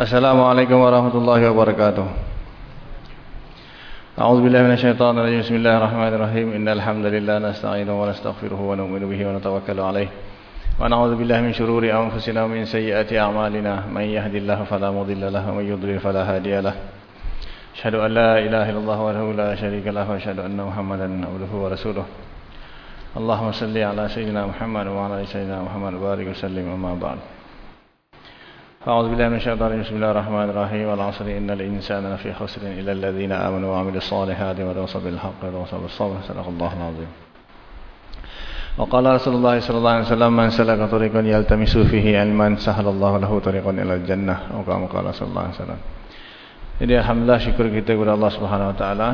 Assalamualaikum warahmatullahi wabarakatuh. A'udzu billahi minasyaitonir rajim. Bismillahirrahmanirrahim. Innal hamdalillah nasta'inuhu wa nastaghfiruhu wa nu'minu bihi wa natawakkalu 'alaihi. Wa na'udzu billahi min shururi anfusina wa min sayyiati a'malina. Man yahdihillahu fala mudilla lahu wa man yudlil fala hadiya lahu. Asyhadu an la ilaha illallah wahdahu la syarika lahu wa asyhadu anna Muhammadan abduhu wa rasuluh. Allahumma salli ala sayyidina Muhammad wa ala ali sayyidina Muhammad barik wa sallim amma ba'd. أعوذ بالله من الشيطان الرجيم بسم الله الرحمن الرحيم والعصر إن الإنسان لفي خسر إلا الذين آمنوا وعملوا الصالحات وتواصوا بالحق وتواصوا بالصبر صدق الله العظيم وقال رسول الله صلى الله عليه وسلم من سلك طريقا يلتمس فيه علما سهل الله له طريقا إلى الجنة وقام قال صلى الله عليه وسلم Jadi Alhamdulillah syukur kita kepada Allah Subhanahu Wa Taala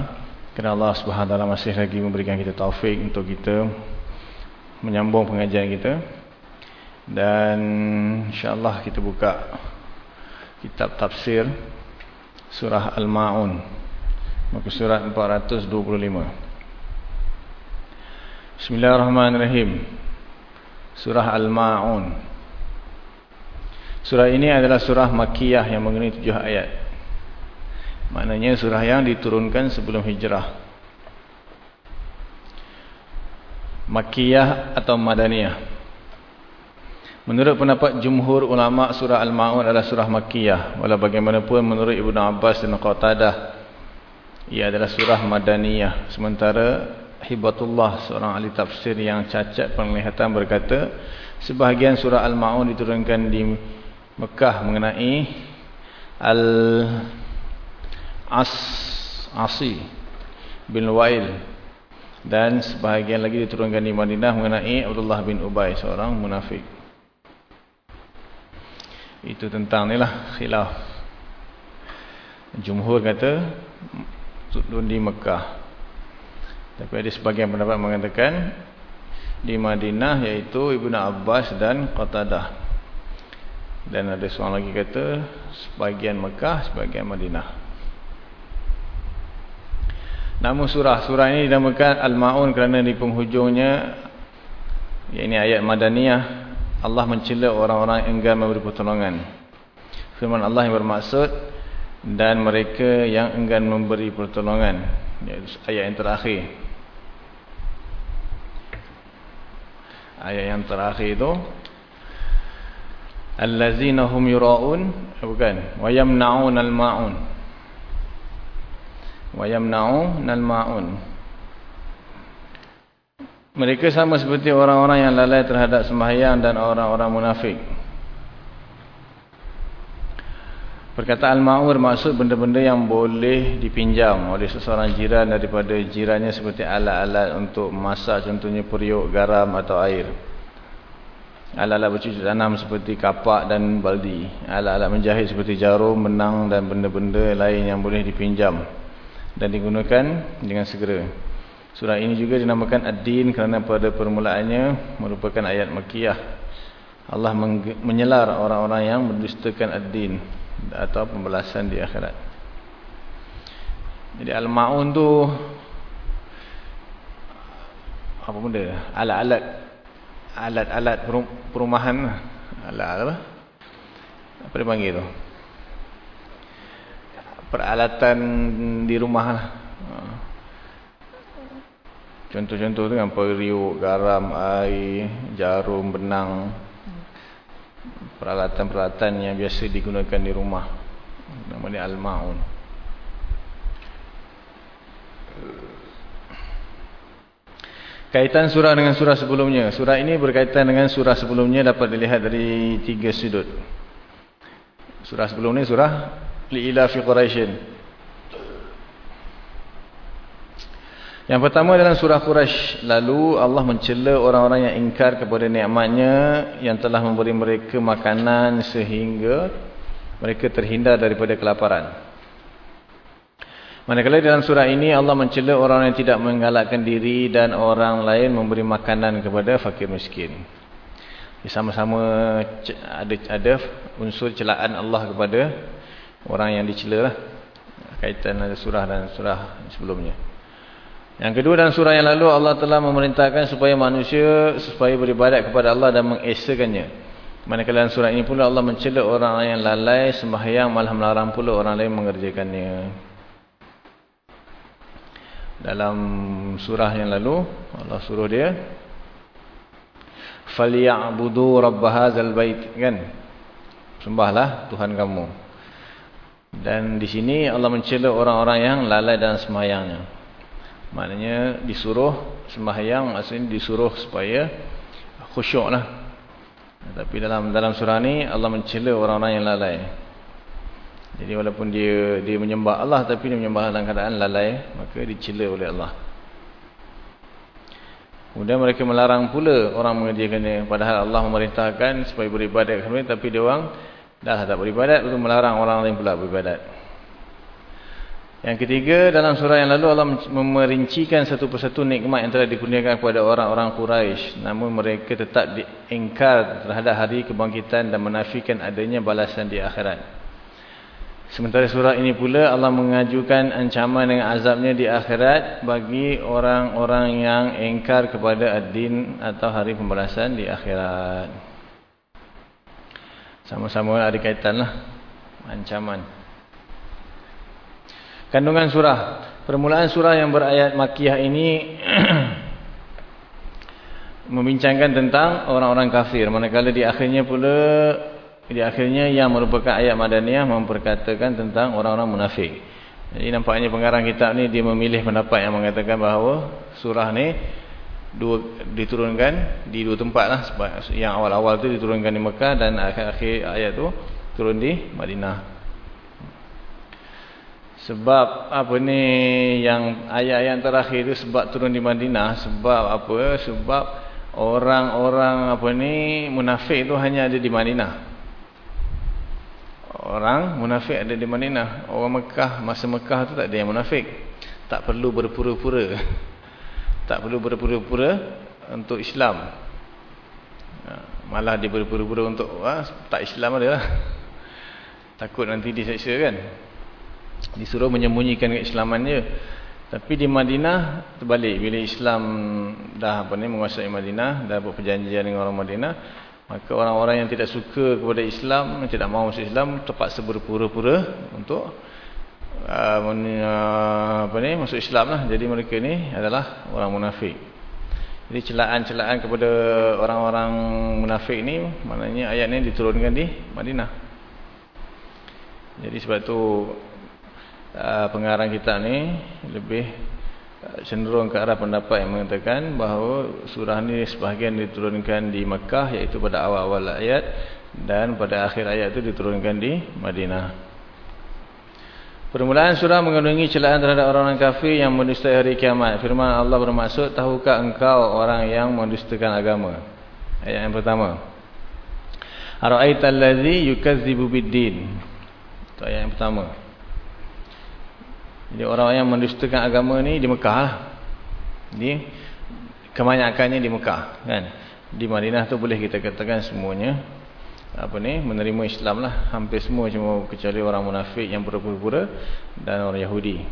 kerana Allah Subhanahu Wa Taala masih lagi memberikan kita taufik untuk kita menyambung pengajian kita dan insyaAllah kita buka kitab tafsir surah Al-Ma'un. Muka surat 425 Bismillahirrahmanirrahim. Surah Al-Ma'un. Surah ini adalah surah Makiyah yang mengenai tujuh ayat. Maknanya surah yang diturunkan sebelum hijrah. Makiyah atau Madaniyah Menurut pendapat jumhur ulama surah Al-Ma'un adalah surah Makkiyah. Walau bagaimanapun menurut Ibn Abbas dan Qatadah ia adalah surah Madaniyah. Sementara Hibatullah seorang ahli tafsir yang cacat penglihatan berkata sebahagian surah Al-Ma'un diturunkan di Mekah mengenai Al-As-Asi bin Wa'il dan sebahagian lagi diturunkan di Madinah mengenai Abdullah bin Ubay seorang munafik. Itu tentang ni lah khilaf. Jumhur kata turun di Mekah. Tapi ada sebagian pendapat mengatakan di Madinah iaitu Ibnu Abbas dan Qatadah. Dan ada seorang lagi kata sebagian Mekah, sebagian Madinah. Nama surah, surah ini dinamakan Al-Ma'un kerana di penghujungnya ini ayat Madaniyah Allah mencela orang-orang yang enggan memberi pertolongan. Firman Allah yang bermaksud dan mereka yang enggan memberi pertolongan. Ayat yang terakhir. Ayat yang terakhir itu Allazina hum yura'un bukan wa yamna'un al-ma'un. Wa yamna'un al-ma'un. Mereka sama seperti orang-orang yang lalai terhadap sembahyang dan orang-orang munafik. Perkataan ma'ur maksud benda-benda yang boleh dipinjam oleh seseorang jiran daripada jirannya seperti alat-alat untuk masak contohnya periuk, garam atau air. Alat-alat bercucuk tanam seperti kapak dan baldi. Alat-alat menjahit seperti jarum, benang dan benda-benda lain yang boleh dipinjam dan digunakan dengan segera. Surah ini juga dinamakan Ad-Din kerana pada permulaannya merupakan ayat Makiyah. Allah menyelar orang-orang yang mendustakan Ad-Din atau pembalasan di akhirat. Jadi Al-Ma'un tu apa benda? Alat-alat alat-alat perumahan alat apa? Apa dipanggil tu? Peralatan di rumah lah. Contoh-contoh kan periuk, garam, air, jarum, benang. Peralatan-peralatan yang biasa digunakan di rumah. Nama dia Al-Ma'un. Kaitan surah dengan surah sebelumnya. Surah ini berkaitan dengan surah sebelumnya dapat dilihat dari tiga sudut. Surah sebelum ni surah Li'ila fi Quraishin. Yang pertama dalam surah Quraisy lalu Allah mencela orang-orang yang ingkar kepada nikmatnya yang telah memberi mereka makanan sehingga mereka terhindar daripada kelaparan. Manakala dalam surah ini Allah mencela orang yang tidak menggalakkan diri dan orang lain memberi makanan kepada fakir miskin. Sama-sama ada ada unsur celaan Allah kepada orang yang dicela lah. Kaitan ada surah dan surah sebelumnya. Yang kedua dalam surah yang lalu Allah telah memerintahkan supaya manusia supaya beribadat kepada Allah dan mengesakannya. Manakala dalam surah ini pula Allah mencela orang yang lalai sembahyang malah melarang pula orang lain mengerjakannya. Dalam surah yang lalu Allah suruh dia falyabudu rabb hadzal bait kan sembahlah Tuhan kamu dan di sini Allah mencela orang-orang yang lalai dalam sembahyangnya maknanya disuruh sembahyang maksudnya disuruh supaya khusyuklah tapi dalam dalam surah ni Allah mencela orang-orang yang lalai jadi walaupun dia dia menyembah Allah tapi dia menyembah dalam keadaan lalai maka dicela oleh Allah Kemudian mereka melarang pula orang mengerjakannya. Padahal Allah memerintahkan supaya beribadat tapi dia orang dah tak beribadat lalu melarang orang lain pula beribadat. Yang ketiga dalam surah yang lalu Allah memerincikan satu persatu nikmat yang telah dikurniakan kepada orang-orang Quraisy. Namun mereka tetap diingkar terhadap hari kebangkitan dan menafikan adanya balasan di akhirat. Sementara surah ini pula Allah mengajukan ancaman dengan azabnya di akhirat bagi orang-orang yang engkar kepada ad-din atau hari pembalasan di akhirat. Sama-sama ada kaitanlah ancaman. Kandungan surah. Permulaan surah yang berayat makiyah ini membincangkan tentang orang-orang kafir. Manakala di akhirnya pula di akhirnya yang merupakan ayat Madaniyah memperkatakan tentang orang-orang munafik. Jadi nampaknya pengarang kitab ni dia memilih pendapat yang mengatakan bahawa surah ni dua, diturunkan di dua tempat lah. Yang awal-awal tu diturunkan di Mekah dan akhir-akhir ayat tu turun di Madinah. Sebab apa ni yang ayat-ayat terakhir tu sebab turun di Madinah. Sebab apa? Sebab orang-orang apa ni munafik tu hanya ada di Madinah orang munafik ada di Madinah. Orang Mekah, masa Mekah tu tak ada yang munafik. Tak perlu berpura-pura. Tak perlu berpura-pura untuk Islam. Ha, malah dia berpura-pura untuk ha, tak Islam ada lah. Takut nanti diseksa kan. Disuruh menyembunyikan keislaman dia. Tapi di Madinah terbalik bila Islam dah apa ni menguasai Madinah, dah buat perjanjian dengan orang Madinah, Maka orang-orang yang tidak suka kepada Islam, yang tidak mahu masuk Islam, terpaksa berpura-pura untuk uh, uh, apa ni, masuk Islam lah. Jadi mereka ni adalah orang munafik. Jadi celaan-celaan kepada orang-orang munafik ni, maknanya ayat ni diturunkan di Madinah. Jadi sebab tu uh, pengarang kita ni lebih cenderung ke arah pendapat yang mengatakan bahawa surah ni sebahagian diturunkan di Mekah iaitu pada awal-awal ayat dan pada akhir ayat itu diturunkan di Madinah. Permulaan surah mengandungi celaan terhadap orang-orang kafir yang mendustai hari kiamat. Firman Allah bermaksud, tahukah engkau orang yang mendustakan agama? Ayat yang pertama. Ara'aital ladzi yukazzibu bid-din. Itu ayat yang pertama. Jadi orang yang mendustakan agama ni di Mekah lah. Di kebanyakannya di Mekah kan. Di Madinah tu boleh kita katakan semuanya apa ni menerima Islam lah. Hampir semua cuma kecuali orang munafik yang pura-pura dan orang Yahudi.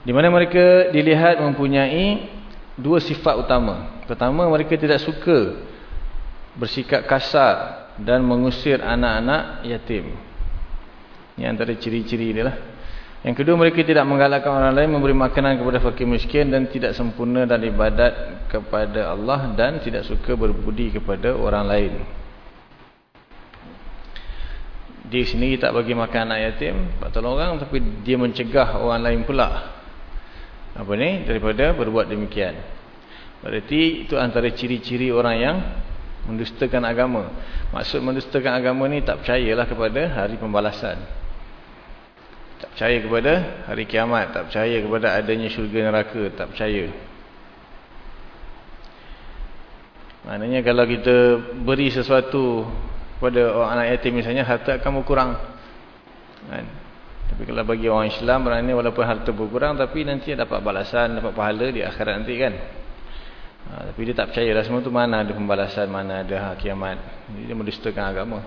Di mana mereka dilihat mempunyai dua sifat utama. Pertama mereka tidak suka bersikap kasar dan mengusir anak-anak yatim. Ini antara ciri-ciri dia lah. Yang kedua, mereka tidak menggalakkan orang lain memberi makanan kepada fakir miskin dan tidak sempurna dan ibadat kepada Allah dan tidak suka berbudi kepada orang lain. Di sini tak bagi makan anak yatim, tak tolong orang tapi dia mencegah orang lain pula. Apa ni? Daripada berbuat demikian. Berarti itu antara ciri-ciri orang yang mendustakan agama. Maksud mendustakan agama ni tak percayalah kepada hari pembalasan. Tak percaya kepada hari kiamat, tak percaya kepada adanya syurga neraka, tak percaya. Maknanya kalau kita beri sesuatu kepada orang anak yatim misalnya, harta akan berkurang. Kan? Tapi kalau bagi orang Islam, berani walaupun harta berkurang, tapi nanti dapat balasan, dapat pahala di akhirat nanti kan. Ha, tapi dia tak percaya lah semua tu mana ada pembalasan, mana ada kiamat. Jadi dia mendustakan agama.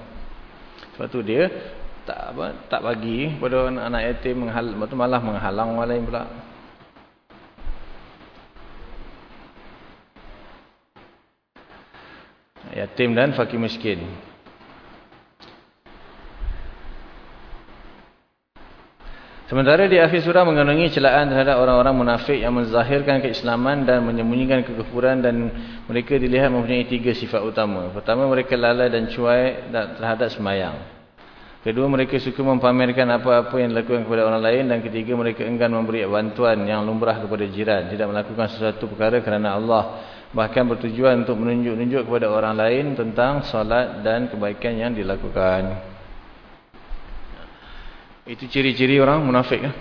Sebab tu dia tak apa tak bagi pada anak-anak yatim menghal betul malah menghalang orang lain pula Yatim dan fakir miskin. Sementara di akhir surah mengandungi celaan terhadap orang-orang munafik yang menzahirkan keislaman dan menyembunyikan kekufuran dan mereka dilihat mempunyai tiga sifat utama. Pertama, mereka lalai dan cuai terhadap semayang. Kedua, mereka suka mempamerkan apa-apa yang dilakukan kepada orang lain. Dan ketiga, mereka enggan memberi bantuan yang lumrah kepada jiran. Tidak melakukan sesuatu perkara kerana Allah. Bahkan bertujuan untuk menunjuk-nunjuk kepada orang lain tentang solat dan kebaikan yang dilakukan. Itu ciri-ciri orang munafik kan.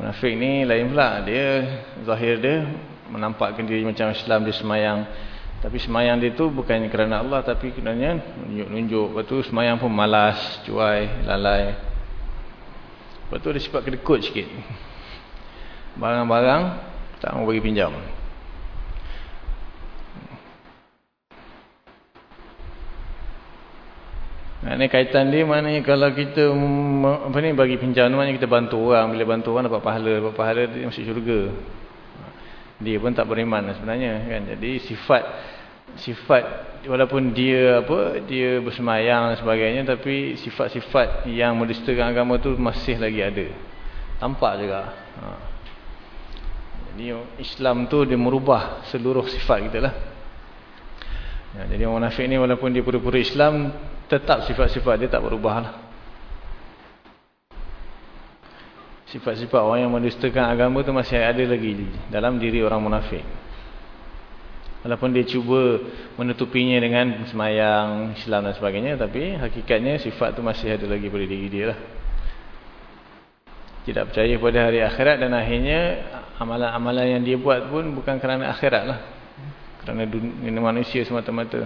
Munafik ni lain pula. Dia zahir dia menampakkan diri macam Islam dia semayang. Tapi semayang dia tu bukan kerana Allah tapi kerana nunjuk-nunjuk. Lepas tu semayang pun malas, cuai, lalai. Lepas tu ada sifat kedekut sikit. Barang-barang tak mau bagi pinjam. Nah, ni kaitan dia mana kalau kita apa ni bagi pinjam mana kita bantu orang bila bantu orang dapat pahala dapat pahala dia masuk syurga. Dia pun tak beriman sebenarnya kan. Jadi sifat sifat walaupun dia apa dia bersemayang dan sebagainya tapi sifat-sifat yang mendustakan agama tu masih lagi ada. Tampak juga. Ha. Jadi Islam tu dia merubah seluruh sifat kita lah. Ya, jadi orang munafik ni walaupun dia pura-pura Islam tetap sifat-sifat dia tak berubah lah. Sifat-sifat orang yang mendustakan agama tu masih ada lagi dalam diri orang munafik. Walaupun dia cuba menutupinya dengan semayang, Islam dan sebagainya. Tapi hakikatnya sifat tu masih ada lagi pada diri dia lah. Tidak percaya pada hari akhirat dan akhirnya amalan-amalan yang dia buat pun bukan kerana akhirat lah. Kerana dunia manusia semata-mata.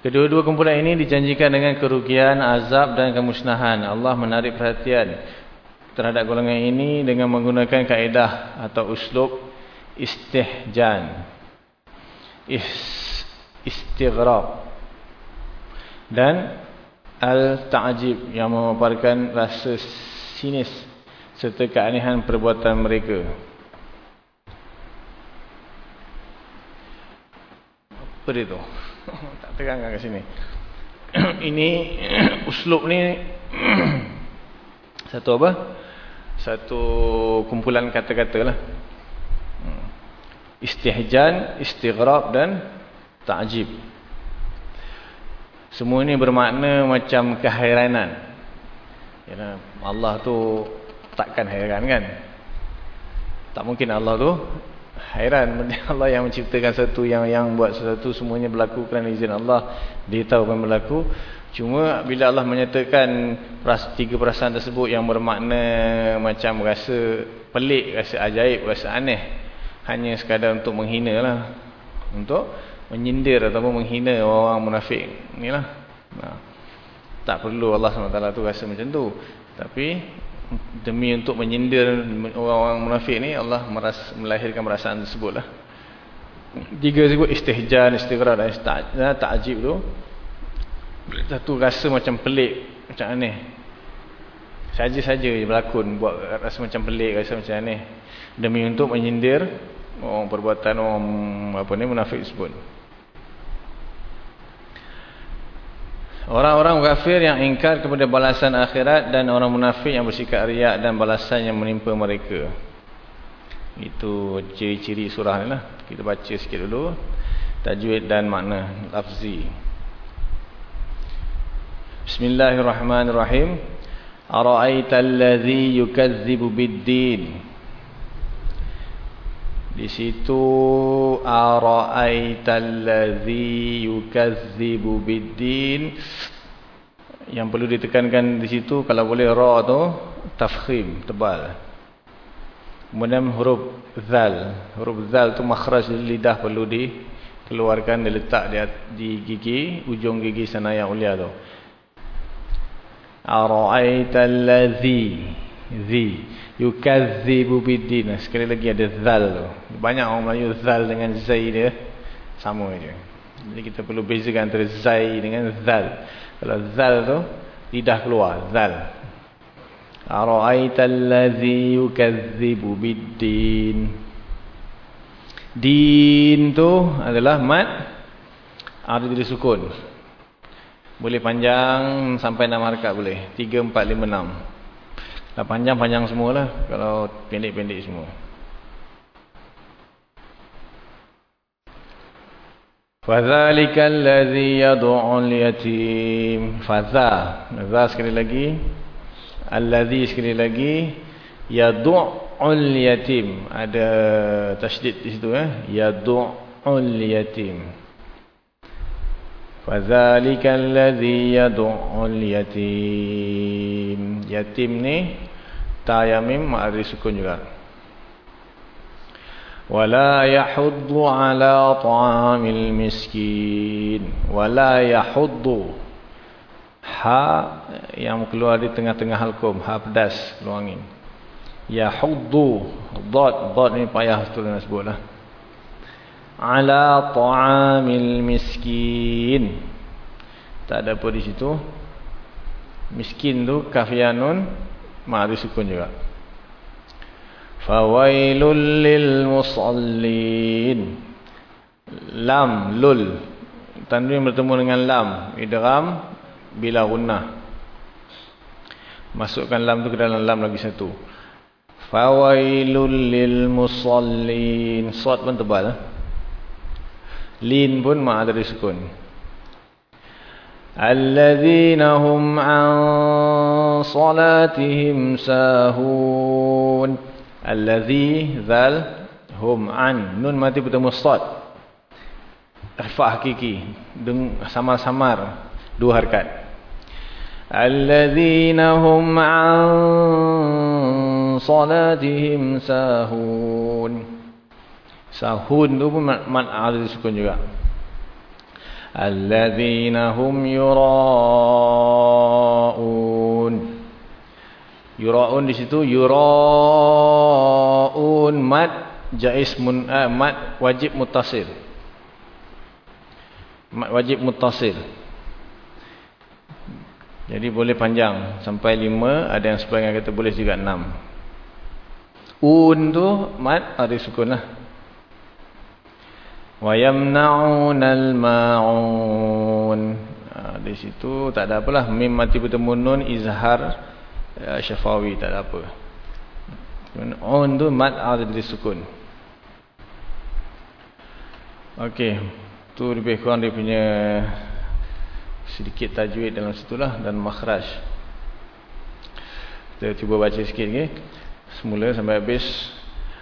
Kedua-dua kumpulan ini dijanjikan dengan kerugian, azab dan kemusnahan. Allah menarik perhatian terhadap golongan ini dengan menggunakan kaedah atau uslub istihjan. Is, istighrab. Dan al-ta'jib yang memaparkan rasa sinis serta keanehan perbuatan mereka. Apa dia tu? tak terangkan kat sini. Ini uslub ni satu apa? Satu kumpulan kata-kata lah. Istihjan, istighrab dan ta'jib. Semua ini bermakna macam kehairanan. Ya, Allah tu takkan hairan kan? Tak mungkin Allah tu hairan Allah yang menciptakan satu yang yang buat sesuatu semuanya berlaku kerana izin Allah dia tahu apa yang berlaku cuma bila Allah menyatakan tiga perasaan tersebut yang bermakna macam rasa pelik rasa ajaib rasa aneh hanya sekadar untuk menghina lah. Untuk menyindir ataupun menghina orang-orang munafik. Ni lah nah, tak perlu Allah SWT tu rasa macam tu. Tapi demi untuk menyindir orang-orang munafik ni Allah meras, melahirkan perasaan tersebut lah. Tiga sebut istihjan, istighrah dan ta'jib tu. Satu rasa macam pelik macam aneh. Saja-saja berlakon buat rasa macam pelik rasa macam aneh. Demi untuk menyindir orang perbuatan orang apa ni munafik tersebut Orang-orang kafir yang ingkar kepada balasan akhirat dan orang munafik yang bersikap riak dan balasan yang menimpa mereka. Itu ciri-ciri surah ni lah. Kita baca sikit dulu. Tajwid dan makna lafzi. Bismillahirrahmanirrahim. Ara'aita alladhi yukazzibu bid-din. Di situ ara'aitallazi yukazzibu biddin yang perlu ditekankan di situ kalau boleh ra tu tafkhim tebal. Kemudian huruf zal. Huruf zal tu makhraj lidah perlu dikeluarkan diletak di, di gigi, ujung gigi sana yang ulia tu. Ara'aitallazi zi. Yukadzibu biddin. Sekali lagi ada zal tu. Banyak orang Melayu zal dengan zai dia. Sama je. Jadi kita perlu bezakan antara zai dengan zal. Kalau zal tu lidah keluar. Zal. Ara'aita allazi yukadzibu biddin. Din tu adalah mat ada di sukun. Boleh panjang sampai 6 harakat boleh. 3 4 5 6. Dah panjang-panjang semualah kalau pendek-pendek semua. Fadzalika allazi yad'ul yatim. Fadza. Fadza sekali lagi. Allazi sekali lagi yad'ul yatim. Ada tasydid di situ eh. Yad'ul yatim. Fadzalika allazi yad'ul yatim. Yatim ni Ta ya tayamim ada sukun juga. Wala yahuddu ala ta'amil miskin. Wala yahuddu. Ha yang keluar di tengah-tengah halkum. Ha pedas luangin yahuddu. Dot dot ni payah tu nak sebut lah. Ala ta'amil miskin. Tak ada apa di situ. Miskin tu kafianun ma sukun juga Fawailul lil musallin. Lam lul. Tanwin bertemu dengan lam. Idgham bila gunnah. Masukkan lam tu ke dalam lam lagi satu. Fawailul lil musallin. Sad pun tebal. Lin pun mak ada sukun. Alladzina hum an salatihim sahun. Allazi zal hum an nun mati bertemu sad. Ikhfa hakiki samar-samar dua harakat. Allazina hum an salatihim sahun. Sahun tu pun ada sukun juga. Allazina hum yura'un. Yura'un di situ yura'un mad jaiz mun eh, mad wajib muttasil. Mad wajib muttasil. Jadi boleh panjang sampai lima. ada yang sebagian kata boleh juga enam. Un tu mad ada sukunlah. Yamna'unal ma'un. Ha, di situ tak ada apalah. Mim mati bertemu nun izhar ya, syafawi tak ada apa. On tu mat ada di sukun. Okey, tu lebih kurang dia punya sedikit tajwid dalam situlah dan makhraj. Kita cuba baca sikit okay? semula sampai habis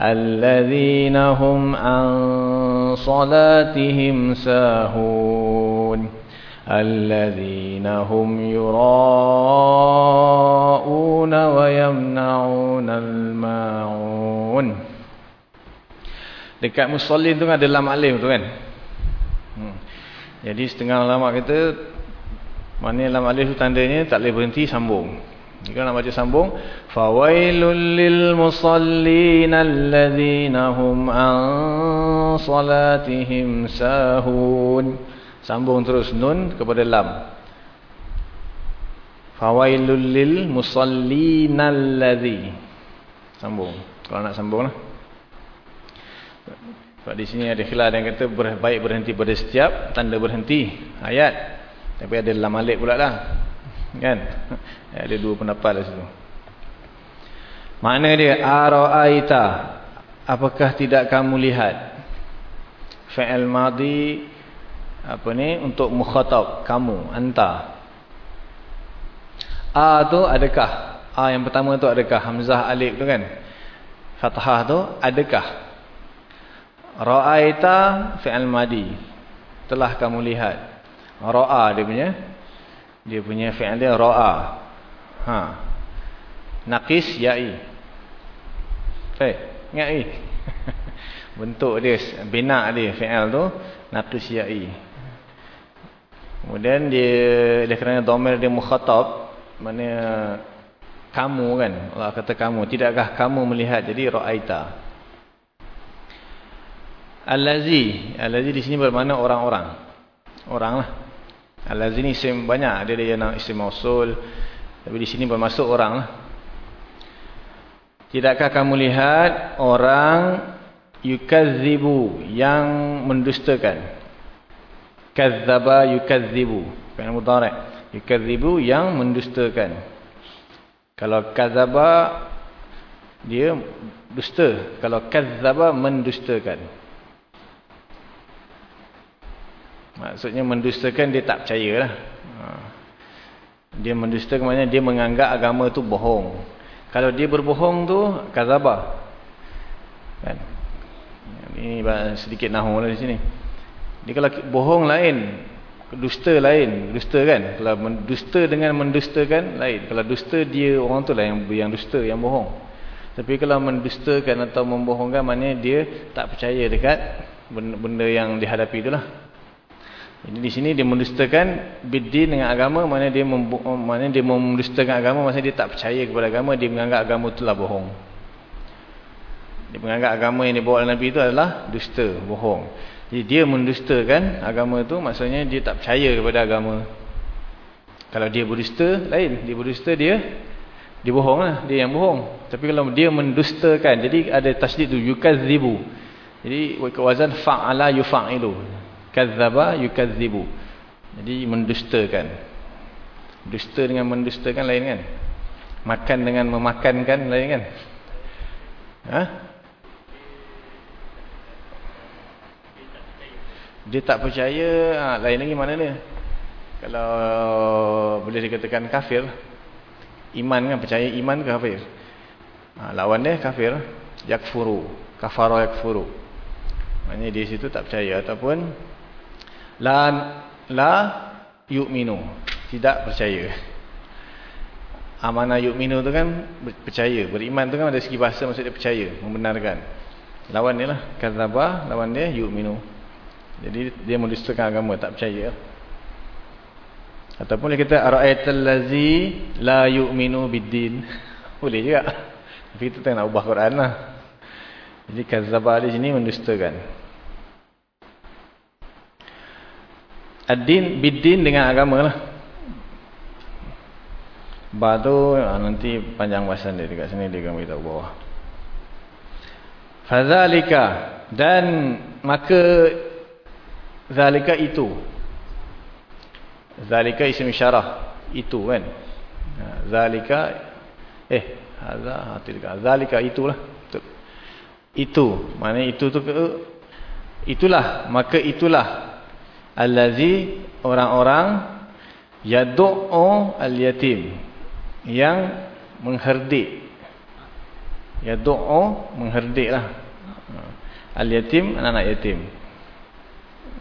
الذين هم عن صلاتهم ساهون الذين هم يراءون ويمنعون الماعون dekat musallin tu kan ada lam alif tu kan hmm. jadi setengah ulama kata mana lam alif tu tandanya tak boleh berhenti sambung jika nak baca sambung fawailul lil musallin alladhina hum salatihim sahun Sambung terus nun kepada lam. Fawailul lil musallinal ladzi. Sambung. Kalau nak sambunglah. Sebab di sini ada khilaf yang kata baik berhenti pada setiap tanda berhenti ayat. Tapi ada lam alif pula lah. Kan? Ada dua pendapat di situ. Makna dia? Ara'aita. Apakah tidak kamu lihat? Fi'il madhi apa ni? Untuk mukhatab kamu anta. A tu adakah? A yang pertama tu adakah? Hamzah alif tu kan? Fathah tu adakah? Ra'aita fi'il madi telah kamu lihat. Ra'a dia punya dia punya fi'il dia ra'a ha naqis ya'i eh ya'i bentuk dia bina dia fi'il tu naqis ya'i Kemudian dia dia kerana dhamir dia mukhatab, mana kamu kan? Allah kata kamu, tidakkah kamu melihat? Jadi ra'aita. Allazi, allazi di sini bermakna orang-orang. Orang lah. Allazi ni isim banyak, ada dia yang isim mausul. Tapi di sini bermaksud orang lah. Tidakkah kamu lihat orang yukadzibu yang mendustakan? Kadzaba yukadzibu. Fi'il mudhari'. Yukadzibu yang mendustakan. Kalau kadzaba dia dusta. Kalau kadzaba mendustakan. Maksudnya mendustakan dia tak percayalah. Ha. Dia mendustakan maknanya dia menganggap agama tu bohong. Kalau dia berbohong tu kadzaba. Kan? Ini sedikit nahu lah di sini. Dia kalau bohong lain, dusta lain, dusta kan? Kalau dusta dengan mendustakan lain. Kalau dusta dia orang tu lah yang yang dusta, yang bohong. Tapi kalau mendustakan atau membohongkan maknanya dia tak percaya dekat benda, benda yang dihadapi itulah. Jadi di sini dia mendustakan bidin dengan agama, mana dia mana dia mendustakan agama, maksudnya dia tak percaya kepada agama, dia menganggap agama itulah bohong. Dia menganggap agama yang dibawa oleh Nabi itu adalah dusta, bohong. Jadi dia mendustakan agama itu maksudnya dia tak percaya kepada agama. Kalau dia berdusta lain, dia berdusta dia dia bohong lah, dia yang bohong. Tapi kalau dia mendustakan, jadi ada tasdid tu yukadzibu. Jadi wazan fa'ala yufa'ilu. Kadzaba yukadzibu. Jadi mendustakan. Dusta dengan mendustakan lain kan? Makan dengan memakankan lain kan? Ha? Dia tak percaya, ha, lain lagi mana dia? Kalau boleh dikatakan kafir, iman kan percaya iman ke kafir? Ha, lawan dia kafir, yakfuru, kafara yakfuru. Maknanya di situ tak percaya ataupun la la yu'minu, tidak percaya. Amanah yu'minu tu kan percaya, beriman tu kan ada segi bahasa maksud dia percaya, membenarkan. Lawan dia lah, kadzaba, lawan dia yu'minu. Jadi dia mendustakan agama, tak percaya. Ataupun dia kata ara'aital ladzi la yu'minu biddin. Boleh juga. Tapi kita tengah nak ubah Quran lah. Jadi kazzabah di sini mendustakan. Ad-din biddin dengan agama lah. Ba tu ah, nanti panjang bahasan dia dekat sini dia akan beritahu bawah. Fadzalika dan maka Zalika itu. Zalika isim syarah. Itu kan. Ha, zalika. Eh. Hadha hatilka. Zalika itulah. Itu. Mana itu tu ke. Itulah. Maka itulah. Allazi. Orang-orang. Yadu'u al-yatim. Yang mengherdik. Yadu'u mengherdik lah. Ha. Al-yatim. Anak-anak yatim.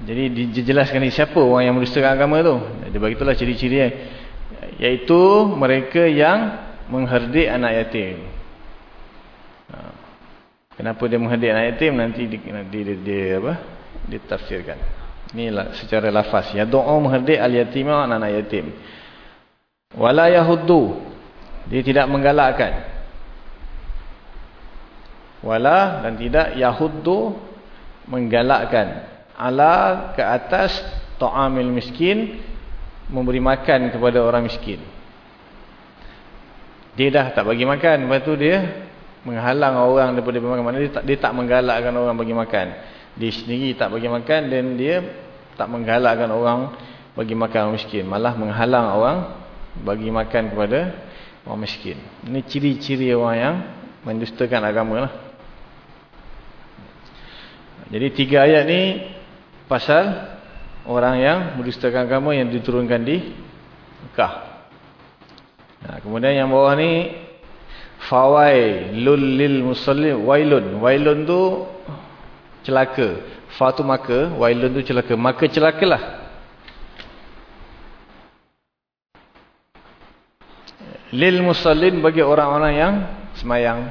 Jadi dijelaskan ni siapa orang yang mendustakan agama tu. Dia bagitulah ciri-ciri iaitu mereka yang mengherdik anak yatim. Ha. Kenapa dia mengherdik anak yatim nanti di, di, di, di apa? ditafsirkan. Inilah secara lafaz. Ya doa mengherdik al-yatima anak-anak yatim. Wala yahuddu. Dia tidak menggalakkan. Wala dan tidak yahuddu menggalakkan ala ke atas ta'amil miskin memberi makan kepada orang miskin dia dah tak bagi makan lepas tu dia menghalang orang daripada makan dia tak, dia tak menggalakkan orang bagi makan dia sendiri tak bagi makan dan dia tak menggalakkan orang bagi makan orang miskin malah menghalang orang bagi makan kepada orang miskin ini ciri-ciri orang yang mendustakan agama lah jadi tiga ayat ni pasal orang yang mendustakan agama yang diturunkan di Mekah. Nah, kemudian yang bawah ni fawai lul lil muslim wailun. Wailun tu celaka. Fa tu maka, wailun tu celaka. Maka celakalah. Lil musallin bagi orang-orang yang semayang.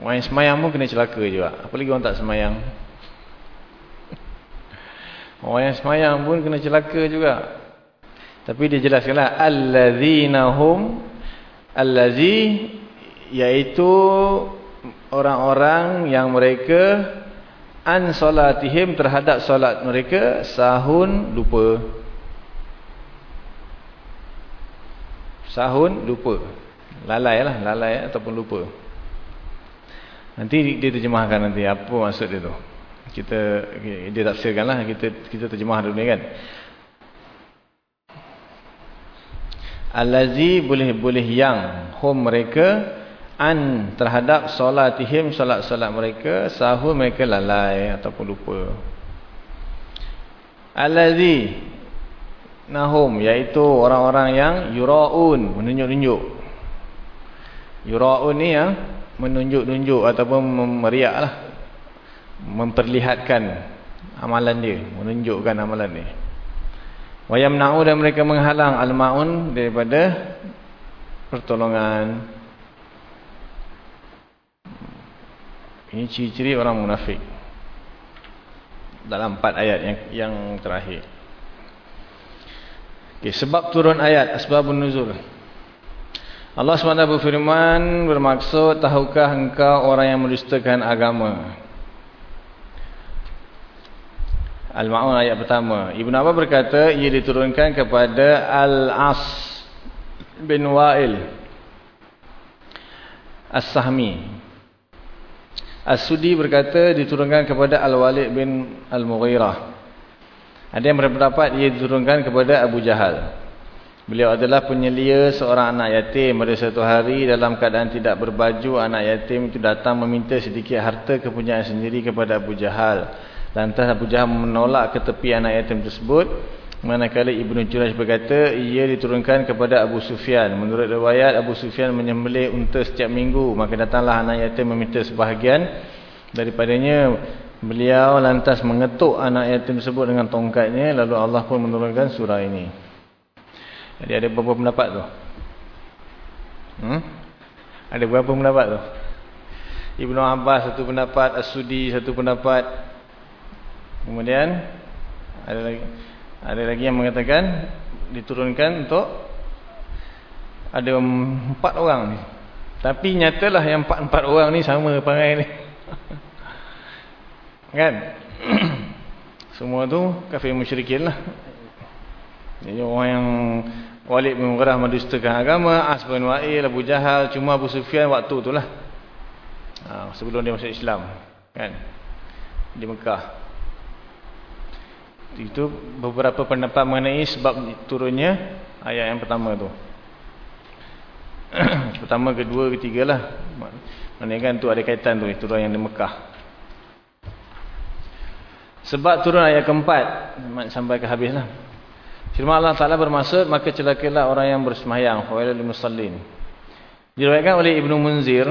Orang yang semayang pun kena celaka juga. Apalagi orang tak semayang. Orang yang semayang pun kena celaka juga. Tapi dia jelaskanlah allazina hum allazi iaitu orang-orang yang mereka an solatihim terhadap solat mereka sahun lupa. Sahun lupa. Lalai lah, lalai ataupun lupa. Nanti dia terjemahkan nanti apa maksud dia tu. Kita dia tafsirkanlah kita kita terjemah dulu ni kan. Allazi boleh boleh yang hum mereka an terhadap solatihim solat-solat mereka sahur mereka lalai ataupun lupa. Allazi nahum iaitu orang-orang yang yuraun menunjuk-nunjuk. Yuraun ni yang menunjuk-nunjuk ataupun memeriaklah memperlihatkan amalan dia, menunjukkan amalan dia. Wayamna'u dan mereka menghalang al-ma'un daripada pertolongan. Ini ciri-ciri orang munafik. Dalam empat ayat yang yang terakhir. Okay, sebab turun ayat asbabun nuzul. Allah SWT berfirman bermaksud tahukah engkau orang yang mendustakan agama Al-Ma'un ayat pertama. Ibn Abbas berkata ia diturunkan kepada Al-As bin Wa'il As-Sahmi. As-Sudi berkata diturunkan kepada Al-Walid bin Al-Mughirah. Ada yang berpendapat ia diturunkan kepada Abu Jahal. Beliau adalah penyelia seorang anak yatim. Pada satu hari dalam keadaan tidak berbaju, anak yatim itu datang meminta sedikit harta kepunyaan sendiri kepada Abu Jahal. Lantas Abu Jahal menolak ke tepi anak yatim tersebut. Manakala Ibnu Juraj berkata, ia diturunkan kepada Abu Sufyan. Menurut riwayat, Abu Sufyan menyembelih unta setiap minggu. Maka datanglah anak yatim meminta sebahagian. Daripadanya, beliau lantas mengetuk anak yatim tersebut dengan tongkatnya. Lalu Allah pun menurunkan surah ini. Jadi ada beberapa pendapat tu? Hmm? Ada beberapa pendapat tu? Ibnu Abbas satu pendapat, As-Sudi satu pendapat, Kemudian ada lagi ada lagi yang mengatakan diturunkan untuk ada empat orang ni. Tapi nyatalah yang empat-empat orang ni sama perangai ni. kan? Semua tu kafir musyrikin lah. Jadi orang yang Walid bin Mughirah mendustakan agama, As bin Wa'il, Abu Jahal, cuma Abu Sufyan waktu tu lah. Ha, sebelum dia masuk Islam. Kan? Di Mekah. Itu beberapa pendapat mengenai sebab turunnya ayat yang pertama tu. pertama, kedua, ketiga lah. Maksudnya kan tu ada kaitan tu, turun yang di Mekah. Sebab turun ayat keempat, sampai ke habis lah. Firman Allah Ta'ala bermaksud, maka celakalah orang yang bersemayang. Khawailul musallin. Diriwayatkan oleh Ibnu Munzir,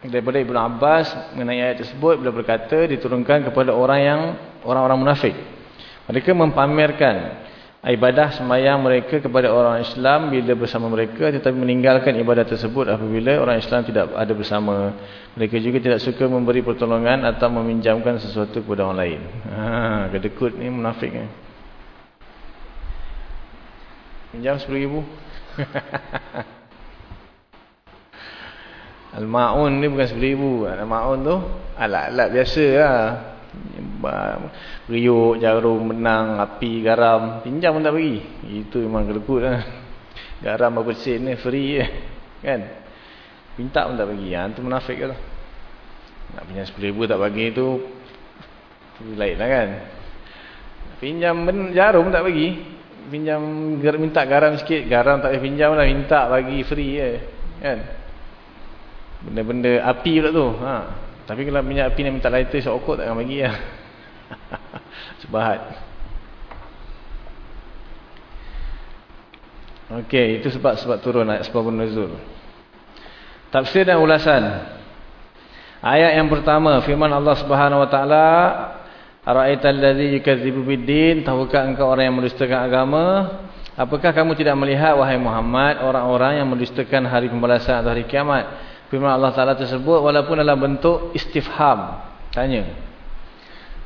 daripada Ibnu Abbas, mengenai ayat tersebut, beliau berkata, diturunkan kepada orang yang orang-orang munafik. Mereka mempamerkan ibadah semayang mereka kepada orang Islam bila bersama mereka tetapi meninggalkan ibadah tersebut apabila orang Islam tidak ada bersama. Mereka juga tidak suka memberi pertolongan atau meminjamkan sesuatu kepada orang lain. Ha, kedekut ni munafik ni. Pinjam RM10,000. Al-Ma'un ni bukan RM10,000. Al-Ma'un tu alat-alat biasa lah riuk, jarum, benang, api, garam. Pinjam pun tak bagi itu memang kelekut lah garam berapa sen ni free je kan? Minta pun tak bagi ha, tu munafik ke lah nak pinjam 10 ribu tak bagi tu lain lah kan? Pinjam jarum tak bagi pinjam minta garam sikit. Garam tak boleh pinjam lah. Minta bagi free je kan? Benda-benda api pula tu ha. Tapi kalau minyak api nak minta lighter sokok takkan bagi lah Sebahat. Okey, itu sebab sebab turun ayat sebab nuzul. Tafsir dan ulasan. Ayat yang pertama, firman Allah Subhanahu wa taala, "Ara'aital ladzi yukadzibu bid-din?" Tahukah engkau orang yang mendustakan agama? Apakah kamu tidak melihat wahai Muhammad orang-orang yang mendustakan hari pembalasan atau hari kiamat? Firman Allah Taala tersebut walaupun dalam bentuk istifham, tanya.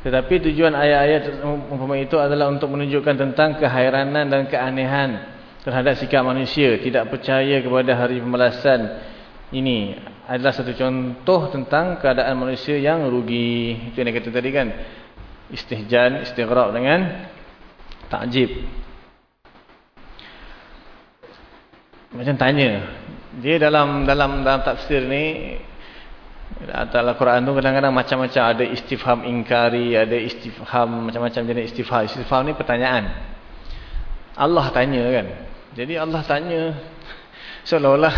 Tetapi tujuan ayat-ayat umpama itu adalah untuk menunjukkan tentang kehairanan dan keanehan terhadap sikap manusia. Tidak percaya kepada hari pembalasan ini adalah satu contoh tentang keadaan manusia yang rugi. Itu yang kata tadi kan. Istihjan, istighraq dengan takjib. Macam tanya. Dia dalam dalam dalam tafsir ni atau Al-Quran tu kadang-kadang macam-macam ada istifham ingkari, ada istifham macam-macam jenis istifham. Istifham ni pertanyaan. Allah tanya kan. Jadi Allah tanya seolah-olah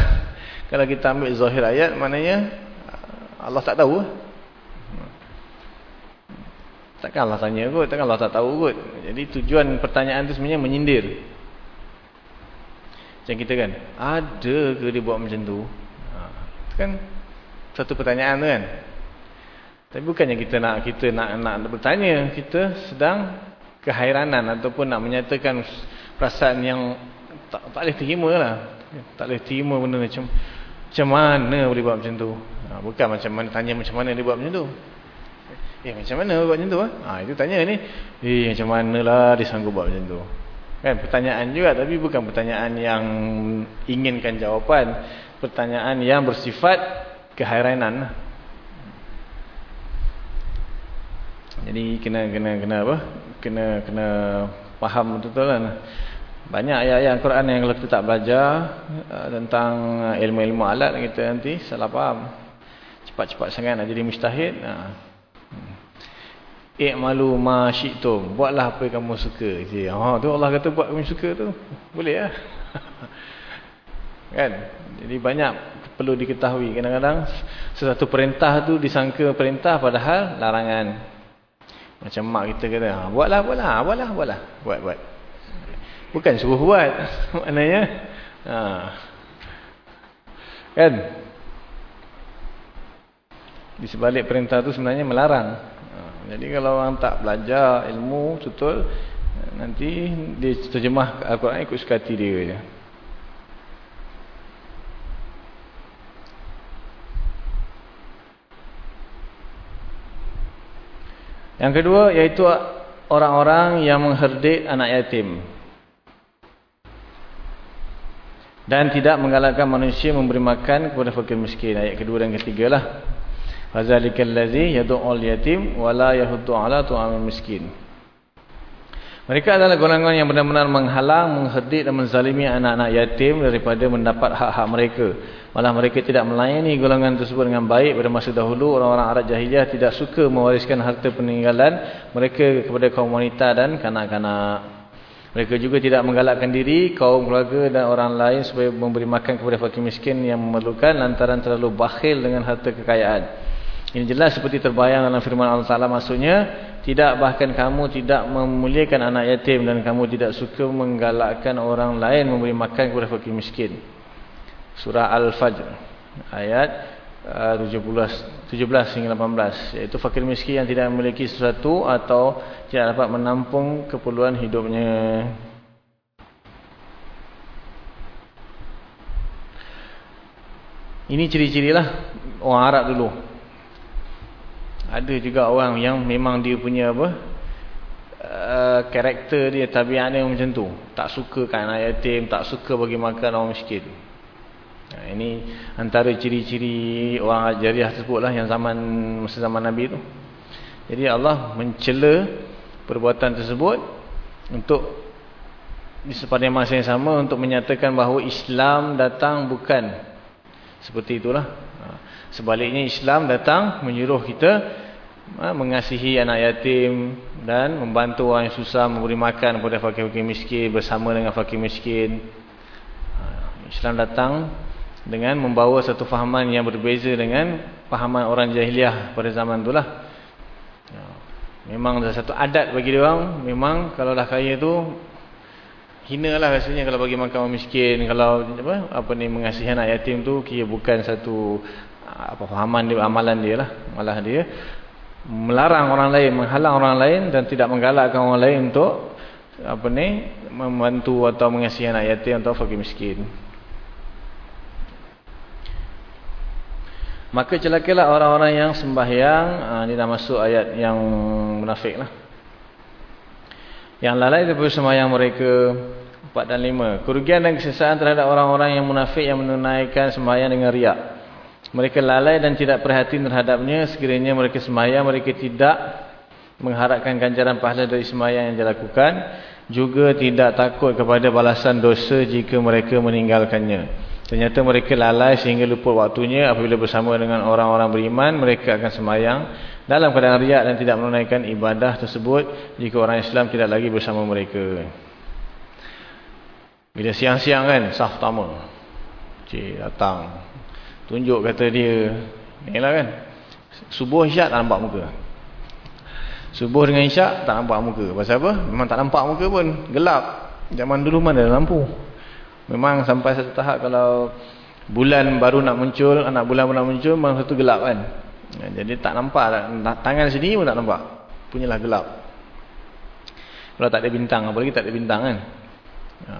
kalau kita ambil zahir ayat maknanya Allah tak tahu. Takkan Allah tanya kot, takkan Allah tak tahu kot. Jadi tujuan pertanyaan tu sebenarnya menyindir. Macam kita kan, ada ke dia buat macam tu? Ha, kan satu pertanyaan tu kan. Tapi bukannya kita nak kita nak nak bertanya kita sedang kehairanan ataupun nak menyatakan perasaan yang tak, tak boleh terima lah. Tak boleh terima benda macam macam mana boleh buat macam tu? Ha, bukan macam mana tanya macam mana dia buat macam tu. Eh macam mana buat macam tu ha? ha, itu tanya ni. Eh macam mana lah dia sanggup buat macam tu kan pertanyaan juga tapi bukan pertanyaan yang inginkan jawapan. Pertanyaan yang bersifat kehairanan jadi kena kena kena apa? Kena kena faham betul-betul kan? Banyak ayat-ayat Al-Quran yang kalau kita tak belajar uh, tentang ilmu-ilmu alat kita nanti salah faham. Cepat-cepat sangat nak jadi mustahid uh. I'malu ma syi'tum. Buatlah apa yang kamu suka. Je ha tu Allah kata buat kamu suka tu. Boleh lah. Kan? Jadi banyak perlu diketahui. Kadang-kadang sesuatu perintah tu disangka perintah padahal larangan. Macam mak kita kata ha, buatlah buatlah ha, buatlah buatlah. Buat buat. Bukan suruh buat maknanya ha. kan? Di sebalik perintah tu sebenarnya melarang. Jadi kalau orang tak belajar ilmu betul nanti dia terjemah Al-Quran ikut suka hati dia je Yang kedua yaitu orang-orang yang mengherdik anak yatim. Dan tidak menggalakkan manusia memberi makan kepada fakir miskin. Ayat kedua dan ketiga lah. Fazalikal ladzi yad'ul yatim wa la yahuddu 'ala tu'amil miskin. Mereka adalah golongan yang benar-benar menghalang, mengherdik dan menzalimi anak-anak yatim daripada mendapat hak-hak mereka. Malah mereka tidak melayani golongan tersebut dengan baik pada masa dahulu. Orang-orang Arab Jahiliyah tidak suka mewariskan harta peninggalan mereka kepada kaum wanita dan kanak-kanak. Mereka juga tidak menggalakkan diri, kaum keluarga dan orang lain supaya memberi makan kepada fakir miskin yang memerlukan lantaran terlalu bakhil dengan harta kekayaan. Ini jelas seperti terbayang dalam firman Allah Ta'ala maksudnya tidak bahkan kamu tidak memuliakan anak yatim dan kamu tidak suka menggalakkan orang lain memberi makan kepada fakir miskin. Surah Al-Fajr ayat uh, 17, 17 hingga 18 iaitu fakir miskin yang tidak memiliki sesuatu atau tidak dapat menampung keperluan hidupnya. Ini ciri-cirilah orang Arab dulu ada juga orang yang memang dia punya apa uh, karakter dia tabiat dia macam tu. Tak suka kan anak yatim tak suka bagi makan orang miskin. Nah, ini antara ciri-ciri orang jariah tersebut lah yang zaman masa zaman Nabi tu. Jadi Allah mencela perbuatan tersebut untuk di sepanjang masa yang sama untuk menyatakan bahawa Islam datang bukan seperti itulah sebaliknya Islam datang menyuruh kita Ha, mengasihi anak yatim dan membantu orang yang susah memberi makan kepada fakir-fakir miskin bersama dengan fakir miskin. Ha, Islam datang dengan membawa satu fahaman yang berbeza dengan fahaman orang jahiliah pada zaman itulah. Ha, memang ada satu adat bagi dia orang, memang kalau dah kaya tu hinalah rasanya kalau bagi makan orang miskin, kalau apa apa ni mengasihi anak yatim tu kira bukan satu apa fahaman dia amalan dia lah, malah dia melarang orang lain, menghalang orang lain dan tidak menggalakkan orang lain untuk apa ni membantu atau mengasihi anak yatim atau fakir miskin. Maka celakalah orang-orang yang sembahyang. Ha, ini dah masuk ayat yang munafik lah. Yang lalai daripada sembahyang mereka. 4 dan 5. Kerugian dan kesesaan terhadap orang-orang yang munafik yang menunaikan sembahyang dengan riak. Mereka lalai dan tidak perhatian terhadapnya. Sekiranya mereka sembahyang, mereka tidak mengharapkan ganjaran pahala dari sembahyang yang dilakukan. Juga tidak takut kepada balasan dosa jika mereka meninggalkannya. Ternyata mereka lalai sehingga lupa waktunya. Apabila bersama dengan orang-orang beriman, mereka akan sembahyang dalam keadaan riak dan tidak menunaikan ibadah tersebut jika orang Islam tidak lagi bersama mereka. Bila siang-siang kan, saf pertama. Cik datang. Tunjuk kata dia. Inilah kan. Subuh isyak tak nampak muka. Subuh dengan isyak tak nampak muka. Pasal apa? Memang tak nampak muka pun. Gelap. Zaman dulu mana ada lampu. Memang sampai satu tahap kalau bulan baru nak muncul, anak bulan baru nak muncul, memang satu gelap kan. Jadi tak nampak. Tangan sini pun tak nampak. Punyalah gelap. Kalau tak ada bintang. Apalagi tak ada bintang kan. Ya.